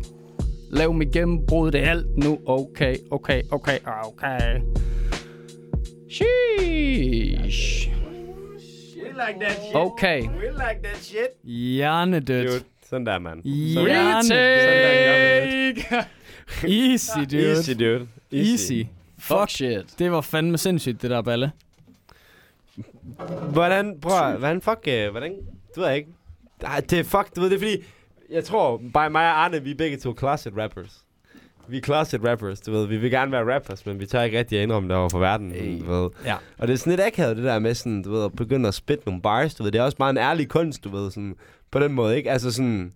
S1: Lav mig gennembrud, det er alt nu Okay, okay, okay, okay Sheesh.
S7: We like that shit.
S1: Okay.
S7: We like that shit.
S4: Hjernedødt.
S7: Dude, sådan der, mand.
S4: Hjernedødt. Easy, dude.
S7: Easy, dude.
S4: Easy.
S1: Fuck
S4: Fuck,
S1: shit.
S4: det var fandme sindssygt, det der balle.
S7: Hvordan, prøv at- hvordan fuck, øh, hvordan, du ved jeg ikke. Ej, det er fuck, du ved, det er fordi, jeg tror, bare mig og Arne, vi er begge to closet rappers. Vi er closet rappers, du ved. Vi vil gerne være rappers, men vi tør ikke rigtig at indrømme det over for verden,
S1: Ey.
S7: du ved.
S4: Ja.
S7: Og det er sådan lidt akavet, det der med sådan, du ved, at begynde at spit nogle bars, du ved. Det er også bare en ærlig kunst, du ved, sådan, på den måde, ikke? Altså sådan,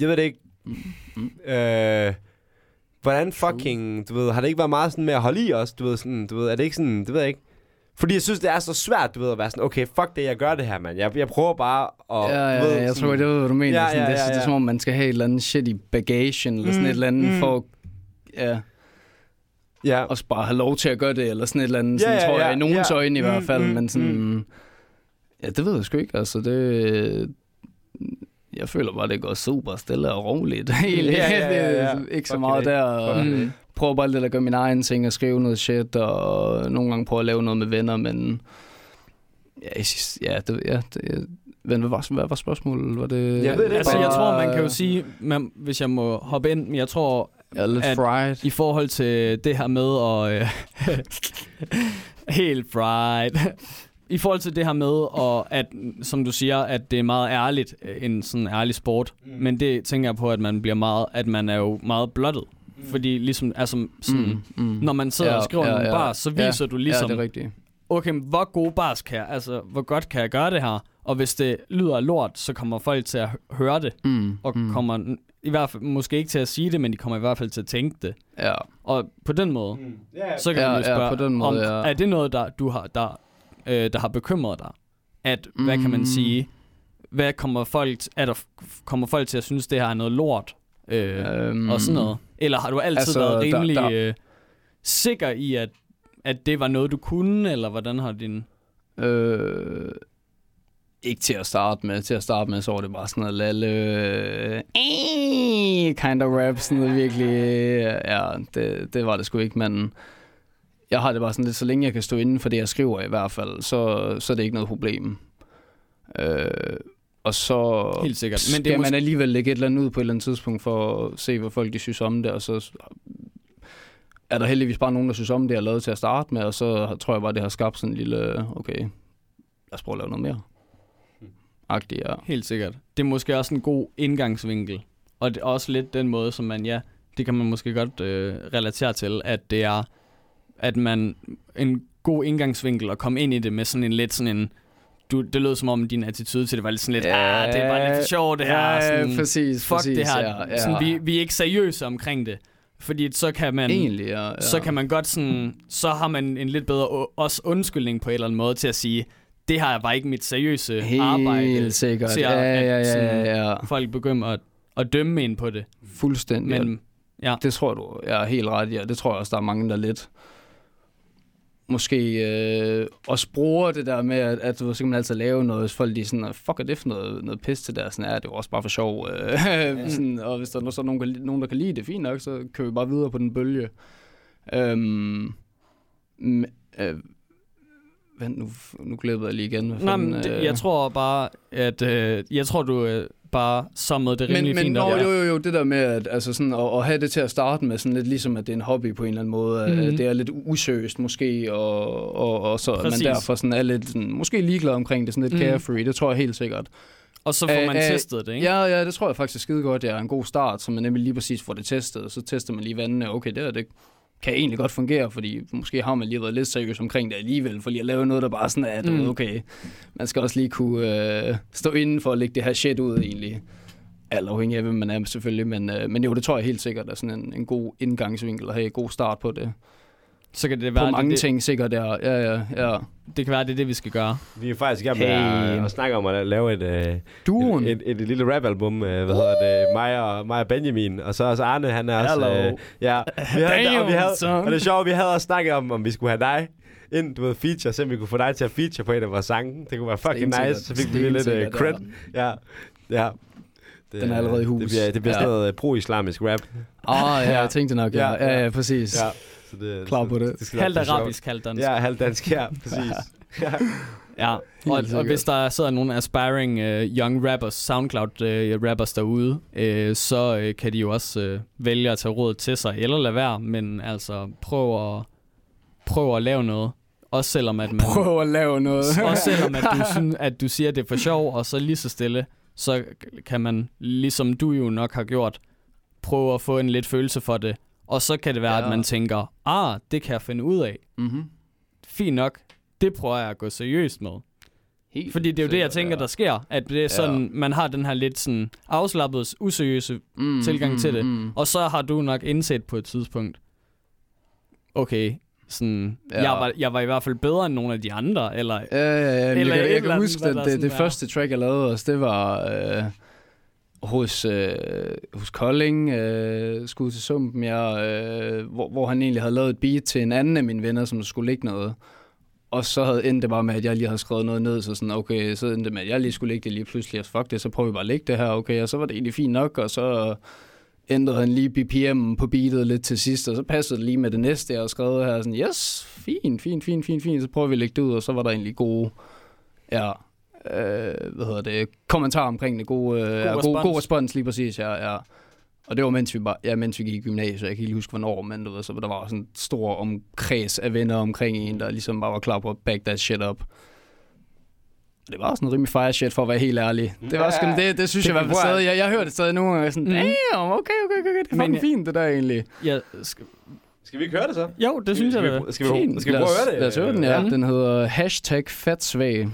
S7: jeg ved det ikke. Øh, hvordan fucking, du ved, har det ikke været meget sådan med at holde i os, du ved, sådan, du ved, er det ikke sådan, det ved jeg ikke. Fordi jeg synes, det er så svært, du ved, at være sådan, okay, fuck det, jeg gør det her, mand. Jeg, jeg prøver bare at,
S1: Ja,
S7: du ved,
S1: ja, jeg
S7: sådan,
S1: tror, det er, hvad du mener.
S7: Ja,
S1: sådan,
S7: ja,
S1: det, er-
S7: ja,
S1: det er
S7: ja.
S1: som om, man skal have et eller andet shit i bagagen, eller sådan
S7: Mm,
S1: et eller andet,
S7: mm.
S1: for ja,
S7: Ja,
S1: også bare have lov til at gøre det, eller sådan et eller andet,
S7: Ja,
S1: sådan,
S7: ja,
S1: tror jeg,
S7: ja,
S1: i nogens
S7: ja.
S1: øjne i
S7: Mm,
S1: hvert fald,
S7: mm,
S1: men sådan, ja, det ved jeg sgu ikke, altså det, jeg føler bare, det går super stille og roligt, egentlig,
S7: Ja, ja, ja, ja.
S1: Ikke så meget der, og
S4: det.
S1: Prøver bare lidt at gøre min egen ting, og skrive noget shit, og nogle gange prøve at lave noget med venner, men ja, jeg synes- ja, det, ja, det, men hvad var, hvad var spørgsmålet? Var det,
S7: Jeg ved det
S4: Altså,
S7: bare-
S4: jeg tror, man kan jo sige, man, hvis jeg må hoppe ind, men jeg tror,
S1: Ja, lidt
S4: at-
S1: fried.
S4: i forhold til det her med at... Øh, helt fried. I forhold til det her med, og at, som du siger, at det er meget ærligt, øh, en sådan ærlig sport. Mm. Men det tænker jeg på, at man bliver meget, at man er jo meget blottet. Mm. Fordi ligesom, altså sådan, mm.
S1: mm.
S4: når man sidder
S1: Ja,
S4: og skriver
S1: ja,
S4: nogle
S1: ja.
S4: bars, så viser du ligesom,
S1: Ja, det er rigtigt.
S4: okay, hvor gode bars kan jeg, altså, hvor godt kan jeg gøre det her? Og hvis det lyder lort, så kommer folk til at hø- høre det,
S1: Mm.
S4: og mm. kommer i hvert fald, måske ikke til at sige det, men de kommer i hvert fald til at tænke det.
S1: Ja.
S4: Og på den måde, mm.
S7: ja,
S4: så kan
S1: Ja,
S4: man jo
S1: ja,
S4: spørge,
S1: på den måde,
S4: om,
S1: ja.
S4: er det noget, der, du har, der, øh, der har bekymret dig? At, mm. hvad kan man
S1: Mm.
S4: sige, hvad kommer folk, er der, kommer folk til at synes, det her er noget lort? Øh,
S1: Øhm,
S4: og sådan noget. Eller har du altid
S1: altså,
S4: været
S1: der-
S4: rimelig
S1: der-
S4: Øh, sikker i, at, at det var noget, du kunne, eller hvordan har din...
S1: Øh, ikke til at starte med. Til at starte med, så var det bare sådan noget lalle... Øh, kind of rap. Sådan noget virkelig... Ja, det, det var det sgu ikke, men... Jeg har det bare sådan lidt, så længe jeg kan stå inden for det, jeg skriver i hvert fald, så, så er det ikke noget problem. Øh, og så
S4: Helt sikkert.
S1: Men det
S4: er
S1: skal man alligevel lægge et eller andet ud på et eller andet tidspunkt, for at se, hvad folk de synes om det, og så er der heldigvis bare nogen, der synes om det, jeg lavet til at starte med, og så tror jeg bare, det har skabt sådan en lille, okay, lad os prøve at lave noget mere. Agtigt, ja.
S4: Helt sikkert. Det er måske også en god indgangsvinkel. Og det er også lidt den måde, som man, ja, det kan man måske godt øh, relatere til, at det er, at man, en god indgangsvinkel at komme ind i det med sådan en lidt sådan en, du, det lød som om din attitude til det var lidt sådan lidt, ja, ah, det er bare lidt for sjovt det her.
S1: Ja,
S4: sådan,
S1: præcis,
S4: fuck
S1: præcis,
S4: det her.
S1: ja, ja.
S4: Sådan, vi, vi er ikke seriøse omkring det. Fordi så kan man,
S1: Egentlig, ja. ja.
S4: så kan man godt sådan, så har man en lidt bedre også undskyldning på en eller anden måde til at sige, det her er bare ikke mit seriøse
S1: Helt
S4: arbejde.
S1: sikkert.
S4: til
S1: Ja,
S4: at-
S1: ja,
S4: at
S1: ja,
S4: sådan-
S1: ja, ja.
S4: Folk begynder at, at dømme ind på det.
S1: Fuldstændig.
S4: Men ja,
S1: Det tror du, jeg er helt ret i, og det tror jeg også, der er mange, der lidt måske øh, også bruger det der med, at, at så kan man altid lave noget, hvis folk de sådan, fuck er det for noget, noget pis til der, sådan er det er jo også bare for sjov. Øh, sådan, og hvis der er så nogen, nogen, der kan lide det, fint nok, så kører vi bare videre på den bølge. Øhm, øh, vent, nu, nu glæder jeg lige igen. Hvad
S4: Nej,
S1: fanden,
S4: men det,
S1: øh,
S4: jeg tror bare, at øh, jeg tror, du øh, bare summede det
S1: men,
S4: rimelig
S1: men
S4: fint op.
S1: jo, jo, jo, det der med at, altså sådan, at, at have det til at starte med, sådan lidt ligesom at det er en hobby på en eller anden måde. Mm. Det er lidt useriøst måske, og, og, og så
S4: Præcis.
S1: man derfor sådan er lidt sådan, måske ligeglad omkring det, sådan lidt mm. carefree, det tror jeg helt sikkert.
S4: Og så får man
S1: øh,
S4: testet det, ikke?
S1: Ja, ja, det tror jeg faktisk skide godt, det er en god start, så man nemlig lige præcis får det testet, og så tester man lige vandene, okay, det, her, det kan egentlig godt fungere, fordi måske har man lige været lidt seriøs omkring det alligevel, for lige at lave noget, der bare sådan er, du
S4: Mm.
S1: ved, okay, man skal også lige kunne øh, stå inden for at lægge det her shit ud egentlig. Alt afhængig af, hvem man er selvfølgelig, men, øh, men jo, det tror jeg helt sikkert er sådan en, en god indgangsvinkel at have en god start på det.
S4: Så kan det
S1: På
S4: være,
S1: mange
S4: det,
S1: ting sikkert, ja, ja, ja, ja.
S4: Det, kan være, det er det, vi skal gøre.
S7: Vi er faktisk i gang med
S1: Hey.
S7: at, at snakke om at lave et, øh,
S1: Duoen.
S7: et, et, et, lille rapalbum, øh, hvad hedder det, mig og, mig og Benjamin, og så også Arne, han er også...
S1: Hello.
S7: Øh, ja, vi havde,
S1: Damn,
S7: og, vi havde,
S1: son.
S7: og det er sjovt, vi havde også snakket om, om vi skulle have dig ind, du ved, feature, så vi kunne få dig til at feature på en af vores sange. Det kunne være fucking
S1: Stensikkert.
S7: nice, så fik vi lige lidt uh, cred.
S1: ja.
S7: Ja. Det,
S1: Den er allerede i hus.
S7: Det bliver, det bliver sådan
S1: Ja.
S7: noget uh, pro-islamisk rap.
S1: Åh, oh, ja,
S7: Ja.
S1: jeg tænkte nok, ja,
S7: Ja,
S1: ja,
S7: ja.
S1: ja, præcis.
S7: Ja. Så det,
S8: Klar på det.
S7: det skal
S4: Halvt arabisk, halvt dansk.
S7: Ja, halvt dansk, ja, præcis. ja.
S4: Ja, og, og hvis der sidder nogle aspiring uh, young rappers, SoundCloud uh, rappers derude, uh, så uh, kan de jo også uh, vælge at tage rådet til sig, eller lade være, men altså prøv at, prøv at lave noget. Også selvom at man...
S8: Prøv at lave noget.
S4: Også selvom at du, synes, at du siger, at det er for sjov, og så lige så stille, så kan man, ligesom du jo nok har gjort, prøve at få en lidt følelse for det. Og så kan det være, ja.
S8: Ja.
S4: at man tænker, ah, det kan jeg finde ud af.
S8: mm-hmm.
S4: Fint nok, det prøver jeg at gå seriøst med.
S8: Helt
S4: Fordi det er jo det, jeg tænker, der sker. At det er sådan, man har den her lidt sådan afslappet, useriøse
S8: mm,
S4: tilgang til det.
S8: Mm.
S4: Og så har du nok indset på et tidspunkt, okay, sådan, ja.
S8: Ja.
S4: jeg, var, jeg var i hvert fald bedre end nogle af de andre, eller
S8: Ja, ja, ja.
S4: Eller
S8: jeg, kan, jeg kan huske, at det, det
S4: er.
S8: første track, jeg lavede også, det var øh, hos, øh, hos Kolding, øh, skud til Sumpen, jeg, øh, hvor, hvor han egentlig havde lavet et beat til en anden af mine venner, som skulle ligge noget. Og så havde endte det bare med, at jeg lige havde skrevet noget ned, så sådan, okay, så endte det med, at jeg lige skulle ligge det lige pludselig, og fuck det, så prøver vi bare at ligge det her, okay, og så var det egentlig fint nok, og så ændrede han lige BPM på beatet lidt til sidst, og så passede det lige med det næste, jeg havde skrevet her, sådan, yes, fint, fint, fint, fint, fint, så prøver vi at lægge det ud, og så var der egentlig gode, ja, øh, hvad hedder det, kommentarer omkring det, gode, øh, god,
S4: respons.
S8: god, god respons lige præcis, ja, ja. Og det var mens vi, bare, ja, mens vi gik i gymnasiet, jeg kan ikke lige huske hvornår, men du ved, så der var sådan en stor omkreds af venner omkring en, der ligesom bare var klar på at back that shit up. Og det var også en rimelig fire shit, for at være helt ærlig. Det var sgu, det, det synes
S7: Det
S8: jeg var stadig. Jeg, jeg hørte det stadig nogle gange sådan,
S4: Mhm.
S8: damn, okay, okay, okay, det er
S4: Men
S8: fucking fint, det der egentlig.
S4: Ja, skal,
S7: Skal vi ikke høre det så?
S4: jo, det synes jeg,
S7: skal
S4: det
S7: vi, skal vi, skal vi prøve at høre det?
S8: Lad os høre den, ja.
S4: Ja.
S8: Den hedder hashtag fatsvag.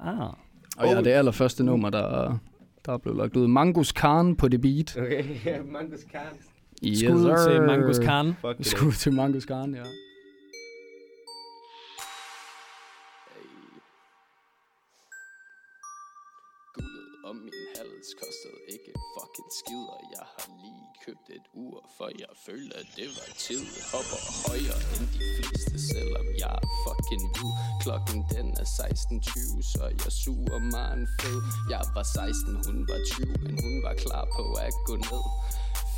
S4: Ah.
S8: Og ja, det allerførste nummer, der, der er blevet lagt ud. Mangus Khan på det beat.
S7: Okay, Mangus Khan.
S8: Yes,
S4: Skud til. Mangus Khan.
S7: Fuck det.
S8: Skud til Mangus Khan, ja.
S1: Guldet om min hals kostede ikke fucking skid Og jeg har købt et ur For jeg følte at det var tid. Hopper højere end de fleste Selvom jeg er fucking hvid. Klokken den er 16.20 Så jeg suger mig en fed. Jeg var 16, hun var 20 Men hun var klar på at gå ned.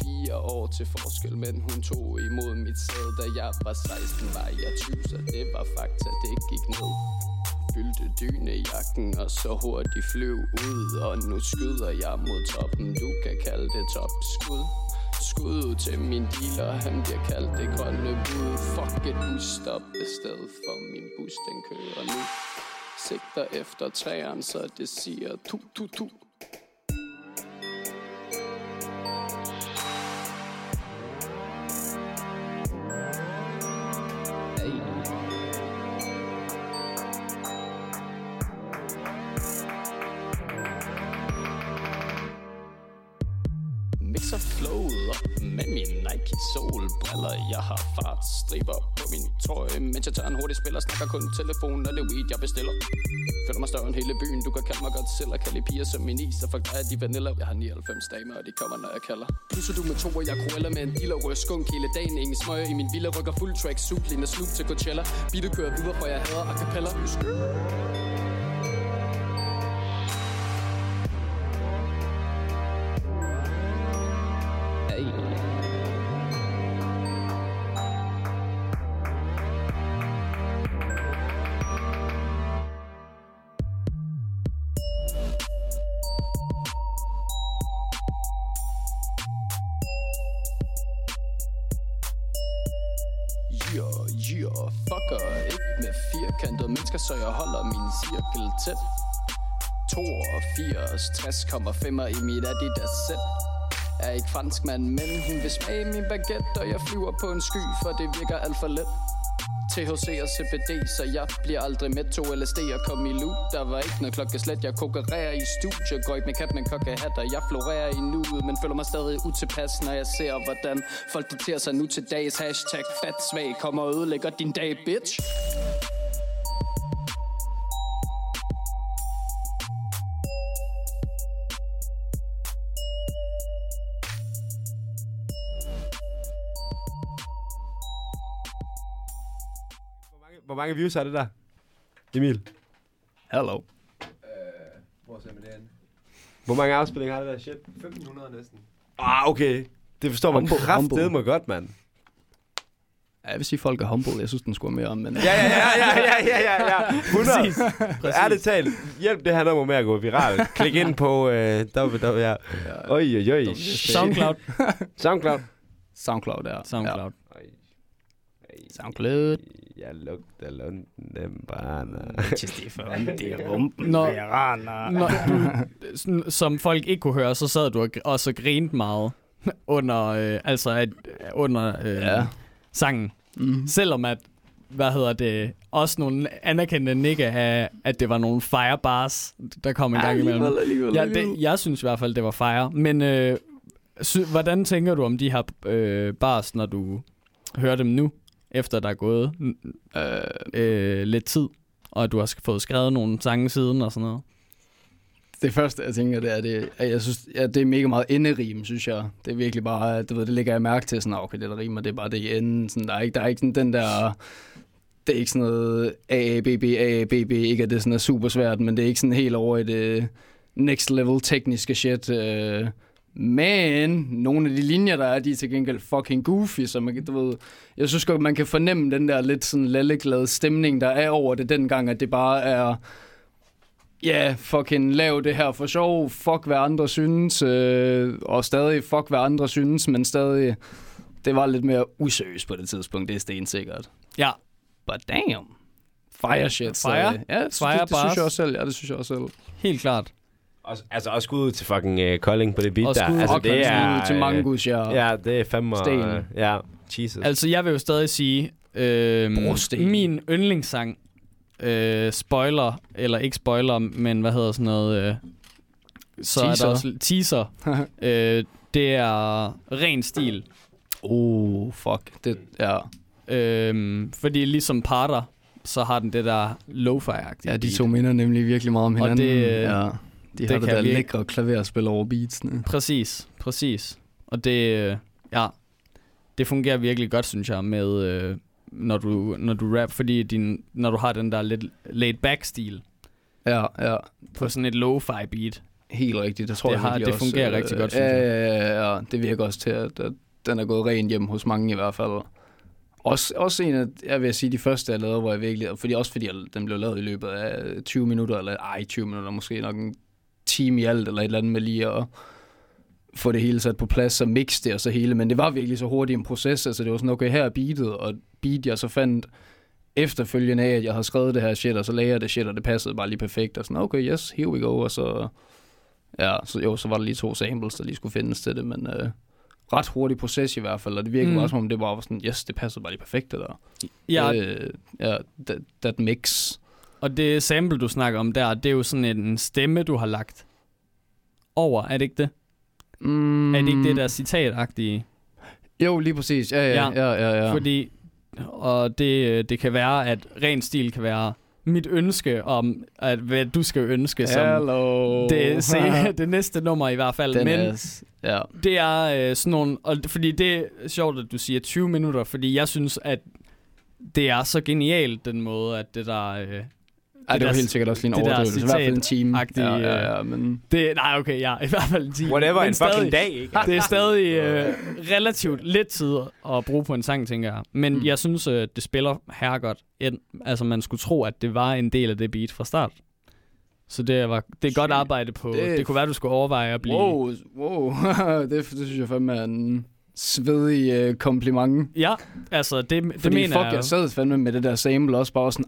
S1: Fire år til forskel, men hun tog imod mit sæd. Da jeg var 16, var jeg 20 Så det var fakta, det gik ned. Fyldte dynejakken og så hurtigt flyv ud. Og nu skyder jeg mod toppen, du kan kalde det topskud. Skud ud til min dealer, han bliver kaldt det grønne bud. Fuck et busstop i stedet for min bus, den kører nu. Sigter efter træerne, så det siger tu tu tu. Jeg Snakker kun telefonen og det weed jeg bestiller. Føler mig større end hele byen Du kan kalde mig godt selv og kalde piger som min is Og fuck dig er de vanilla. Jeg har 99 damer og de kommer når jeg kalder. Pusser du med to og jeg krueller med en dealer Rører skunk hele dagen. Ingen smøger i min villa Rykker full track Suit ligner Snoop til Coachella. Beatet kører videre for jeg hader a cappella. Holder min cirkel tæt 82, 60,5 i mit Adidas sæt Er ikke fransk mand, men hun vil smage min baguette Og jeg flyver på en sky, for det virker alt for let. THC og CBD, så jeg bliver aldrig med. To LSD og kom i loop. Der var ikke noget klokkeslæt, jeg konkurrerer i studie Går ikke med kat, men kokkehatter, jeg florerer i nuet Men føler mig stadig utilpas, når jeg ser, hvordan Folk daterer sig nu til dags. Hashtag fat svag, kommer og ødelægger din dag, bitch.
S7: Hvor mange, views er det der? Emil?
S8: Hello.
S7: Hvor ser man det Hvor mange afspillinger har det der shit? 1500 næsten. Ah, okay. Det forstår man kraftedeme mig godt, mand.
S1: Ja, jeg vil sige, at folk er humble. Jeg synes, den skulle mere om, men...
S7: Ja, ja, ja, ja, ja, ja, ja, ja. 100. Ærligt talt, hjælp det her nummer med at gå viralt. Klik ind på øh, www. Ja. Oj, oj, oj.
S4: Soundcloud.
S7: SoundCloud.
S1: Soundcloud, ja.
S4: Soundcloud.
S7: Ej,
S1: Ja. Soundcloud.
S7: Jeg lugter lunden bare.
S1: det er rumpen.
S4: Når, når du, sådan, som folk ikke kunne høre, så sad du og og grinte meget under, øh, altså at, under øh,
S1: Ja.
S4: sangen.
S1: Mm.
S4: Selvom at, hvad hedder det, også nogle anerkendte nikke af, at det var nogle firebars, der kom en gang imellem.
S1: Alligevel, alligevel,
S4: Ja, det, jeg synes i hvert fald, det var fire. Men øh, sy, hvordan tænker du om de her øh, bars, når du hører dem nu, efter der er gået
S1: Øh,
S4: øh, lidt tid, og at du har fået skrevet nogle sange siden og sådan noget?
S1: det første, jeg tænker, det er, det, at jeg synes, ja, det er mega meget enderim, synes jeg. Det er virkelig bare, du ved, det lægger jeg mærke til, sådan, ah, okay, det der rimer, det er bare det i enden. Sådan, der, er ikke, der er ikke sådan den der, det er ikke sådan noget AABB, AABB, ikke at det sådan er super svært, men det er ikke sådan helt over i det next level tekniske shit. Øh, men nogle af de linjer, der er, de er til gengæld fucking goofy, så man, du ved, jeg synes godt, man kan fornemme den der lidt sådan lalleglade stemning, der er over det dengang, at det bare er, ja, fucking lav det her for sjov, fuck hvad andre synes, øh, og stadig fuck hvad andre synes, men stadig, det var lidt mere useriøst på det tidspunkt, det er stensikkert.
S4: Ja,
S1: But damn. Fire shit. så,
S4: Fire?
S1: øh, Ja, det,
S4: Fire
S1: det, det, synes jeg også selv. Ja, det synes jeg også selv.
S4: helt klart.
S7: Også, altså også skud ud til fucking uh, Kolding på det beat
S4: Og
S7: der. Altså
S1: og
S7: det er...
S1: til mange
S7: øh,
S1: ja.
S7: Ja, det er fandme...
S1: Sten.
S7: øh, Ja, Jesus.
S4: Altså, jeg vil jo stadig sige, øh,
S1: Brosten.
S4: min yndlingssang, øh, spoiler, eller ikke spoiler, men hvad hedder sådan noget, øh, så
S1: Teaser.
S4: er der også teaser. øh, det er ren stil.
S1: oh, fuck. Det, ja.
S4: Øh, fordi ligesom Parter, så har den det der lo-fi-agtige
S1: ja, de
S4: beat.
S1: to minder nemlig virkelig meget om
S4: Og
S1: hinanden.
S4: det, øh,
S1: ja. De
S4: det
S1: har det
S4: kan
S1: der
S4: virke-
S1: lækre klaverspil over beatsene.
S4: Præcis, præcis. Og det, øh, ja, det fungerer virkelig godt, synes jeg, med, øh, når, du, når du rap, fordi din, når du har den der lidt laid-back-stil
S1: Ja, ja.
S4: på sådan et lo-fi beat.
S1: Helt rigtigt. Det tror
S4: Det
S1: jeg
S4: har- det
S1: også,
S4: fungerer rigtig godt, synes jeg.
S1: ja, ja, ja. Det virker også til, at, at den er gået rent hjem hos mange i hvert fald. Også, også en af, jeg vil sige, de første, jeg lavede, hvor jeg virkelig, fordi også fordi jeg, den blev lavet i løbet af 20 minutter, eller ej, 20 minutter, måske nok en time i alt, eller et eller andet med lige at få det hele sat på plads, så mix det og så hele, men det var virkelig så hurtigt en proces, altså det var sådan, okay, her er beatet, og beat, jeg så fandt efterfølgende af, at jeg havde skrevet det her shit, og så lagde jeg det shit, og det passede bare lige perfekt, og sådan, okay, yes, here we go, og så, ja, så jo, så var der lige to samples, der lige skulle findes til det, men øh, ret hurtig proces i hvert fald, og det virkede
S4: Mm.
S1: mm. bare som om, det bare var sådan, yes, det passede bare lige perfekt, det der.
S4: Ja,
S1: Øh, ja, that, that mix.
S4: og det sample, du snakker om der, det er jo sådan en stemme, du har lagt over, er det ikke det?
S1: Mm,
S4: Er det ikke det der citatagtige?
S1: Jo, lige præcis, ja, ja,
S4: Ja.
S1: ja, ja, ja.
S4: Fordi, og det, det kan være, at ren stil kan være mit ønske om, at hvad du skal ønske som
S1: Hello.
S4: det, se, det næste nummer i hvert fald.
S1: Den
S4: Men
S1: er, ja.
S4: det er øh, sådan nogle, og, fordi det er sjovt, at du siger 20 minutter, fordi jeg synes, at det er så genialt, den måde, at det der... Øh,
S1: Ej, det var
S4: der-
S1: helt sikkert også lige en
S4: det
S1: overdrivelse. I hvert fald en time. Ja, ja, ja, men...
S4: det, nej, okay, ja, i hvert fald en time.
S7: Whatever,
S4: Men
S7: en fucking
S4: stadig-
S7: dag, ikke?
S4: Det er stadig øh, relativt lidt tid at bruge på en sang, tænker jeg. Men
S1: Mm.
S4: jeg synes, øh, det spiller herregodt. Altså, man skulle tro, at det var en del af det beat fra start. Så det, var, det er godt
S1: Sygt.
S4: arbejde på.
S1: Det-
S4: Det, det kunne være, du skulle overveje at blive...
S1: Wow, wow. det, det synes jeg fandme er en svedig øh, kompliment.
S4: Ja, altså, det, det
S1: Fordi
S4: mener
S1: fuck,
S4: jeg.
S1: jeg sad fandme med det der sample også bare sådan,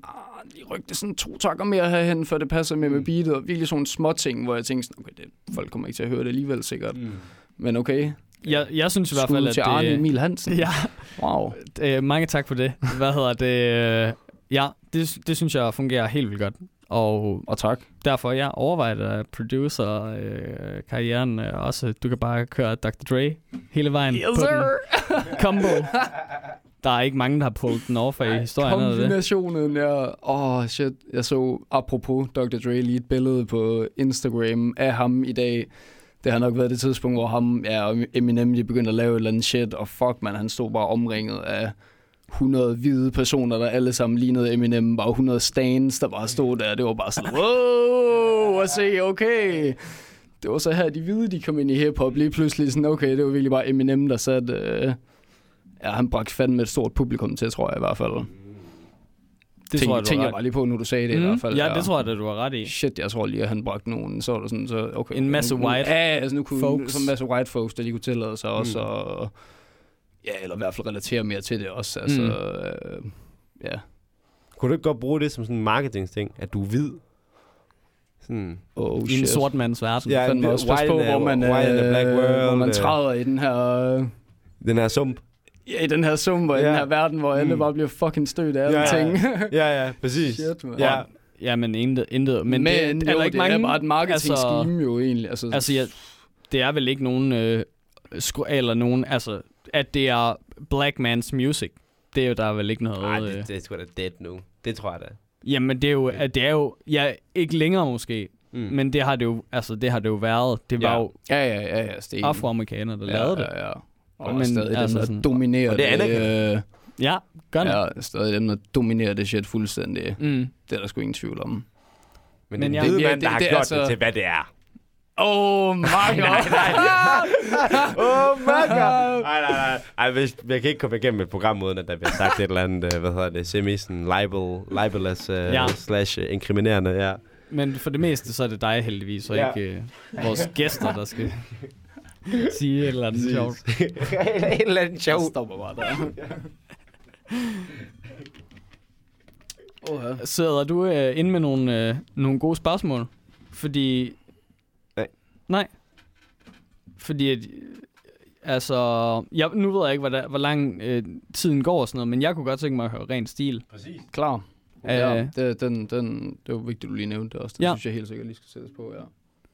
S1: ah, lige ryk det sådan to takker mere herhen, for det passer med med beatet, og virkelig sådan små ting, hvor jeg tænkte sådan, okay, det, folk kommer ikke til at høre det alligevel sikkert.
S7: Mm.
S1: Men okay,
S4: Jeg, jeg synes i hvert fald, at
S1: til Arne
S4: det...
S1: Emil Hansen.
S4: Ja,
S1: Wow.
S4: øh, mange tak for det. Hvad hedder det? øh, Ja, det, det synes jeg fungerer helt vildt godt. Og
S1: Og tak.
S4: derfor jeg overvejer at producer-karrieren øh, også. Du kan bare køre Dr. Dre hele vejen på den combo. Der er ikke mange, der har pullet den off af historien. Der det?
S1: Kombinationen, ja. Åh, oh, shit. Jeg så, apropos Dr. Dre, lige et billede på Instagram af ham i dag. Det har nok været det tidspunkt, hvor ham ja, og Eminem de begyndte at lave et eller andet shit, og fuck, man, han stod bare omringet af 100 hvide personer, der alle sammen lignede Eminem. Bare 100 stands, der bare stod der. Det var bare sådan, wow, og se, okay. Det var så her, de hvide, de kom ind i hiphop. Lige pludselig sådan, okay, det var virkelig bare Eminem, der satte... Øh,
S3: Ja, han bragte fandme et stort publikum til, tror jeg i hvert fald.
S4: Det
S3: Tænk,
S4: tror jeg,
S3: tænker jeg bare lige på, nu du sagde det mm, i hvert fald.
S4: Ja, det tror jeg, da, du har ret i.
S3: Shit, jeg tror lige, at han bragte nogen, så var der sådan, så okay.
S4: En masse
S3: nu,
S4: white
S3: Ja, altså nu kunne
S4: folks.
S3: så en masse white folks, der lige kunne tillade sig også,
S7: Mm.
S3: og, ja, eller i hvert fald relatere mere til det også, altså,
S4: Mm.
S3: øh, ja.
S7: Kunne du ikke godt bruge det som sådan en marketing-ting, at du er hvid? Sådan,
S3: Oh,
S4: I en sort mands verden.
S7: Ja,
S3: Ja, fandme også
S7: white
S3: på, hvor man,
S7: white in a black world,
S3: hvor man
S7: øh.
S3: træder i den her... Øh,
S7: den her sump.
S3: Ja, i den her sum, og i
S7: Ja.
S3: den her verden, hvor alle
S7: Mm.
S3: bare bliver fucking stødt af
S7: Ja, ja.
S3: alting.
S7: Ja, ja, præcis.
S3: Shit, man.
S7: Ja,
S4: Ja, men intet. intet. Men,
S3: Men,
S4: det,
S3: jo,
S4: eller
S3: det
S4: ikke mange,
S3: er bare et marketing
S4: altså-
S3: scheme jo egentlig. Altså,
S4: Altså, jeg, det er vel ikke nogen... Øh, skru, eller nogen... Altså, at det er black man's music. Det er jo der er vel ikke noget...
S7: Nej,
S4: øh,
S7: det, det er sgu da dead nu. Det tror jeg da.
S4: Jamen, det er jo... at Det er jo... Ja, ikke længere måske.
S7: Mm.
S4: Men det har det jo... Altså, det har det jo været. Det var
S7: Ja.
S4: jo
S3: ja, ja, ja, ja, Sten.
S4: afroamerikanere, der
S3: ja,
S4: lavede det.
S3: Ja, ja. Og
S4: Men,
S3: stadig
S4: altså
S3: dem, der
S4: sådan-
S3: dominerer
S7: Og det anerkender
S3: øh,
S4: Ja, gør det.
S3: Ja, stadig dem, der dominerer det shit fuldstændig.
S4: Mm.
S3: Det er der sgu ingen tvivl om.
S7: Men,
S4: Men
S7: er en
S3: Ja,
S7: mand, der
S3: det-
S7: har
S3: det
S7: gjort
S3: altså-
S7: det til, hvad det er.
S3: Oh!
S7: Åh, oh, makker! Nej, nej, nej. Ej, hvis, jeg kan ikke komme igennem et program, uden at der bliver sagt et eller andet, øh, hvad hedder det, semi sådan libel, libelous uh,
S4: Ja.
S7: slash uh, inkriminerende, ja.
S4: Men for det meste, så er det dig heldigvis, og
S7: Ja.
S4: ikke øh, vores gæster, der skal sige et eller andet sjovt.
S7: en eller anden sjov.
S3: Jeg stopper bare der. Åh,
S4: Sidder du øh, inde med nogle, øh, nogle gode spørgsmål? Fordi...
S7: Nej.
S4: Nej. Fordi at, øh, altså, jeg, nu ved jeg ikke, hvor, der, hvor lang øh, tiden går og sådan noget, men jeg kunne godt tænke mig at høre ren stil.
S3: Klar.
S4: Øh.
S3: Ja, det, den, den, det var vigtigt, du lige nævnte det også. Det
S4: Ja.
S3: ja. synes jeg helt sikkert lige skal sættes på, ja.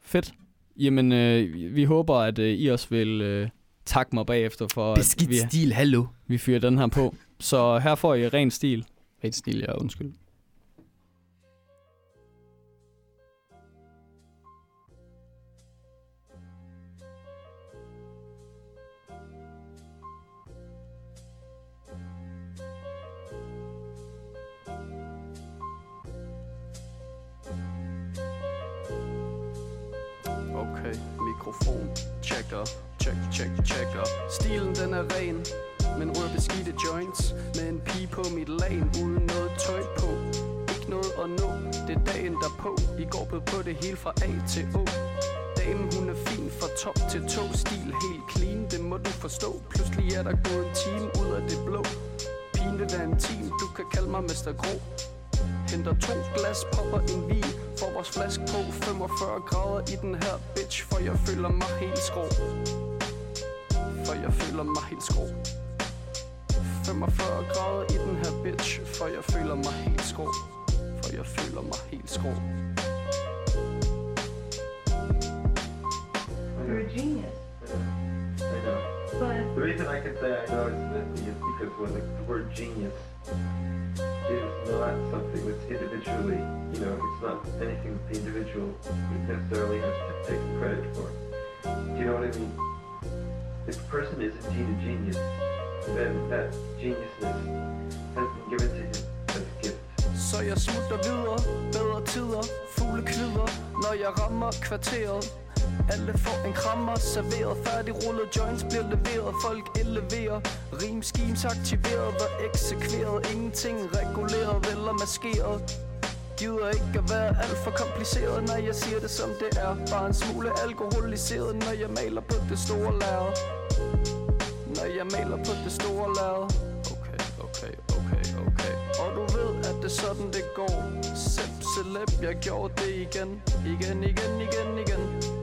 S4: Fedt. Jamen, øh, vi- håber, at øh, I også vil øh, takke mig bagefter for, at vi,
S3: stil, hallo.
S4: vi fyrer den her på. Så her får I ren stil.
S3: Helt stil, ja, undskyld. Mikrofon, checker, check, check, checker. Stilen den er ren, men rød beskidte joints Med en pige på mit lag uden noget tøj på. Ikke noget at nå, det er dagen derpå. I går blev på det hele fra A til Å. Damen hun er fin fra top til tå. Stil helt clean, det må du forstå. Pludselig er der gået en time ud af det blå. Pigen vil være team, du kan kalde mig Mr. Grå Henter to glas, popper en vin Får vores flaske på. 45 grader i den her bitch For jeg føler mig helt skrå. For jeg føler mig helt skrå. 45 grader i den her bitch For jeg føler mig helt skrå. For jeg føler mig helt skrå.
S9: You're a genius.
S10: I know.
S9: But
S10: The reason I can say I know is because when the word genius something that's individually, you know, it's not anything that the individual necessarily has to take credit for. Do you know what I mean? If a person is indeed a genius, then that geniusness has been given to him as a gift.
S3: Så jeg smutter videre, bedre tider, fugle kvider, når jeg rammer kvarteret. Alle får en krammer serveret, færdig rullet joints bliver leveret, folk eleverer. Rim schemes aktiveret og eksekveret, ingenting reguleret eller maskeret. Gider ikke at være alt for kompliceret, når jeg siger det som det er. Bare en smule alkoholiseret, når jeg maler på det store lærred. Når jeg maler på det store lærred. Okay, okay, okay, okay. Og du ved, at det er sådan, det går. Sep, celeb, jeg gjorde det igen. Igen, igen, igen, igen.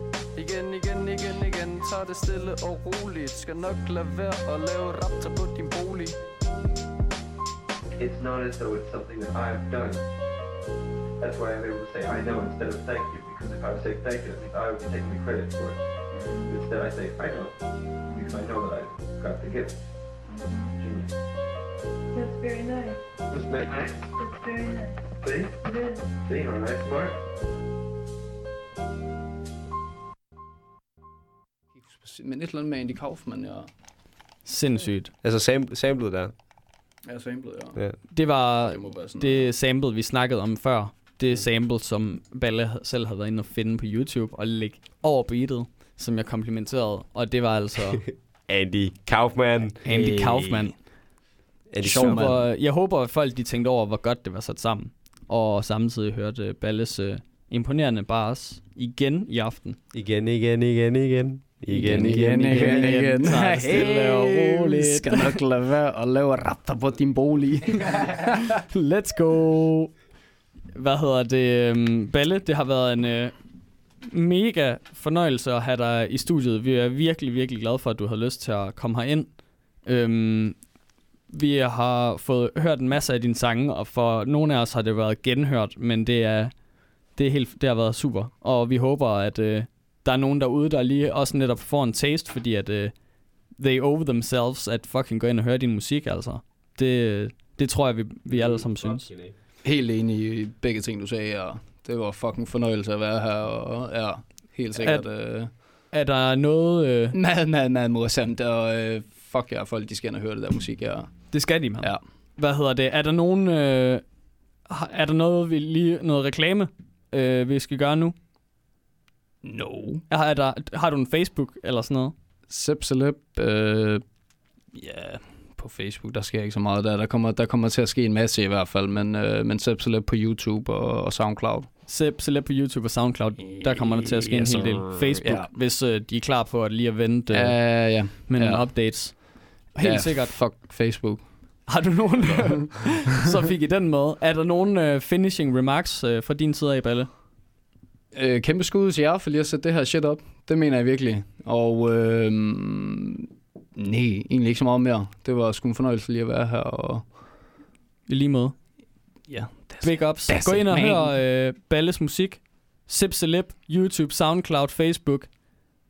S3: Igen, igen, igen, igen. Tag det stille og roligt. Skal nok lade være at lave raptor på din bolig.
S10: It's not as though it's something that I've done. That's why I'm able to say I know instead of thank you, because if I was saying thank you, I think I would be taking the credit for it. Instead, I say I know, because I know that I've got the gift. Genius.
S9: that's very nice.
S10: Isn't that nice?
S9: It's very nice.
S10: See?
S9: It is.
S10: See, aren't I smart?
S3: Men et eller andet med Andy Kaufman, ja.
S4: Sindssygt.
S7: Altså sam- samlet der.
S3: Ja, samlet, ja.
S7: Ja.
S4: Det var
S3: Det sådan
S4: det sample, vi snakkede om før. Det sample, som Balle selv havde været inde og finde på YouTube og lægge over beatet, som jeg komplimenterede. Og det var altså
S7: Andy Kaufman.
S4: Andy
S1: Hey.
S4: Kaufman.
S7: Andy
S1: Sjov
S4: jeg håber, at folk de tænkte over, hvor godt det var sat sammen. Og samtidig hørte Balles uh, imponerende bars igen i aften.
S7: Igen, igen, igen, igen. Igen, igen,
S1: igen,
S7: igen.
S1: igen,
S4: det stille og roligt.
S1: Skal nok lade være at lave raptor på din bolig.
S4: Let's go! Hvad hedder det? øhm, Balle, det har været en øh, mega fornøjelse at have dig i studiet. Vi er virkelig, virkelig glade for, at du har lyst til at komme herind. Øhm, vi har fået hørt en masse af dine sange, og for nogle af os har det været genhørt, men det er, det er helt, det har været super. Og vi håber, at øh, der er nogen derude, der lige også netop får en taste, fordi at øh, they owe themselves at fucking gå ind og høre din musik, altså. Det, det tror jeg, vi, vi alle sammen synes.
S1: Helt enig i begge ting, du sagde. Og det var fucking fornøjelse at være her. Og ja, helt sikkert. Øh,
S4: Er der noget... Øh,
S1: mad, mad, mad morsomt. Og øh, fuck ja, folk de skal ind og høre det der musik. Ja.
S4: det skal de, mand.
S1: Ja.
S4: Hvad hedder det? Er der nogen... Øh, er der noget, vi lige, noget reklame, øh, vi skal gøre nu?
S1: No.
S4: Er, er der, har du en Facebook eller sådan noget?
S1: Sip Celeb, øh, ja, på Facebook, der sker ikke så meget der. Der kommer, der kommer til at ske en masse i hvert fald, men, øh, men Sip Celeb på YouTube og, og Soundcloud.
S4: Seb Celeb på YouTube og Soundcloud, der kommer der til at ske
S1: Yes,
S4: en hel del. Facebook,
S1: Ja.
S4: hvis øh, de er klar på at lige at vente øh,
S1: Ja, ja.
S4: med nogle
S1: ja.
S4: updates. Helt
S1: ja,
S4: sikkert.
S1: Fuck Facebook.
S4: Har du nogen, så fik I den med. Er der nogen øh, finishing remarks øh, fra din side af, Balle?
S1: Øh, kæmpe skud til jer for lige at sætte det her shit op. Det mener jeg virkelig. Og øh, nej, egentlig ikke så meget mere. Det var sgu en fornøjelse lige at være her. Og
S4: I lige måde.
S1: ja,
S4: Big ups. Gå ind og
S1: man.
S4: hør øh, Balles musik. Sip Celeb, YouTube, Soundcloud, Facebook.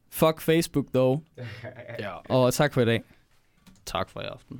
S4: Fuck Facebook, dog.
S1: ja.
S4: Og tak for i dag.
S1: Tak for i aften.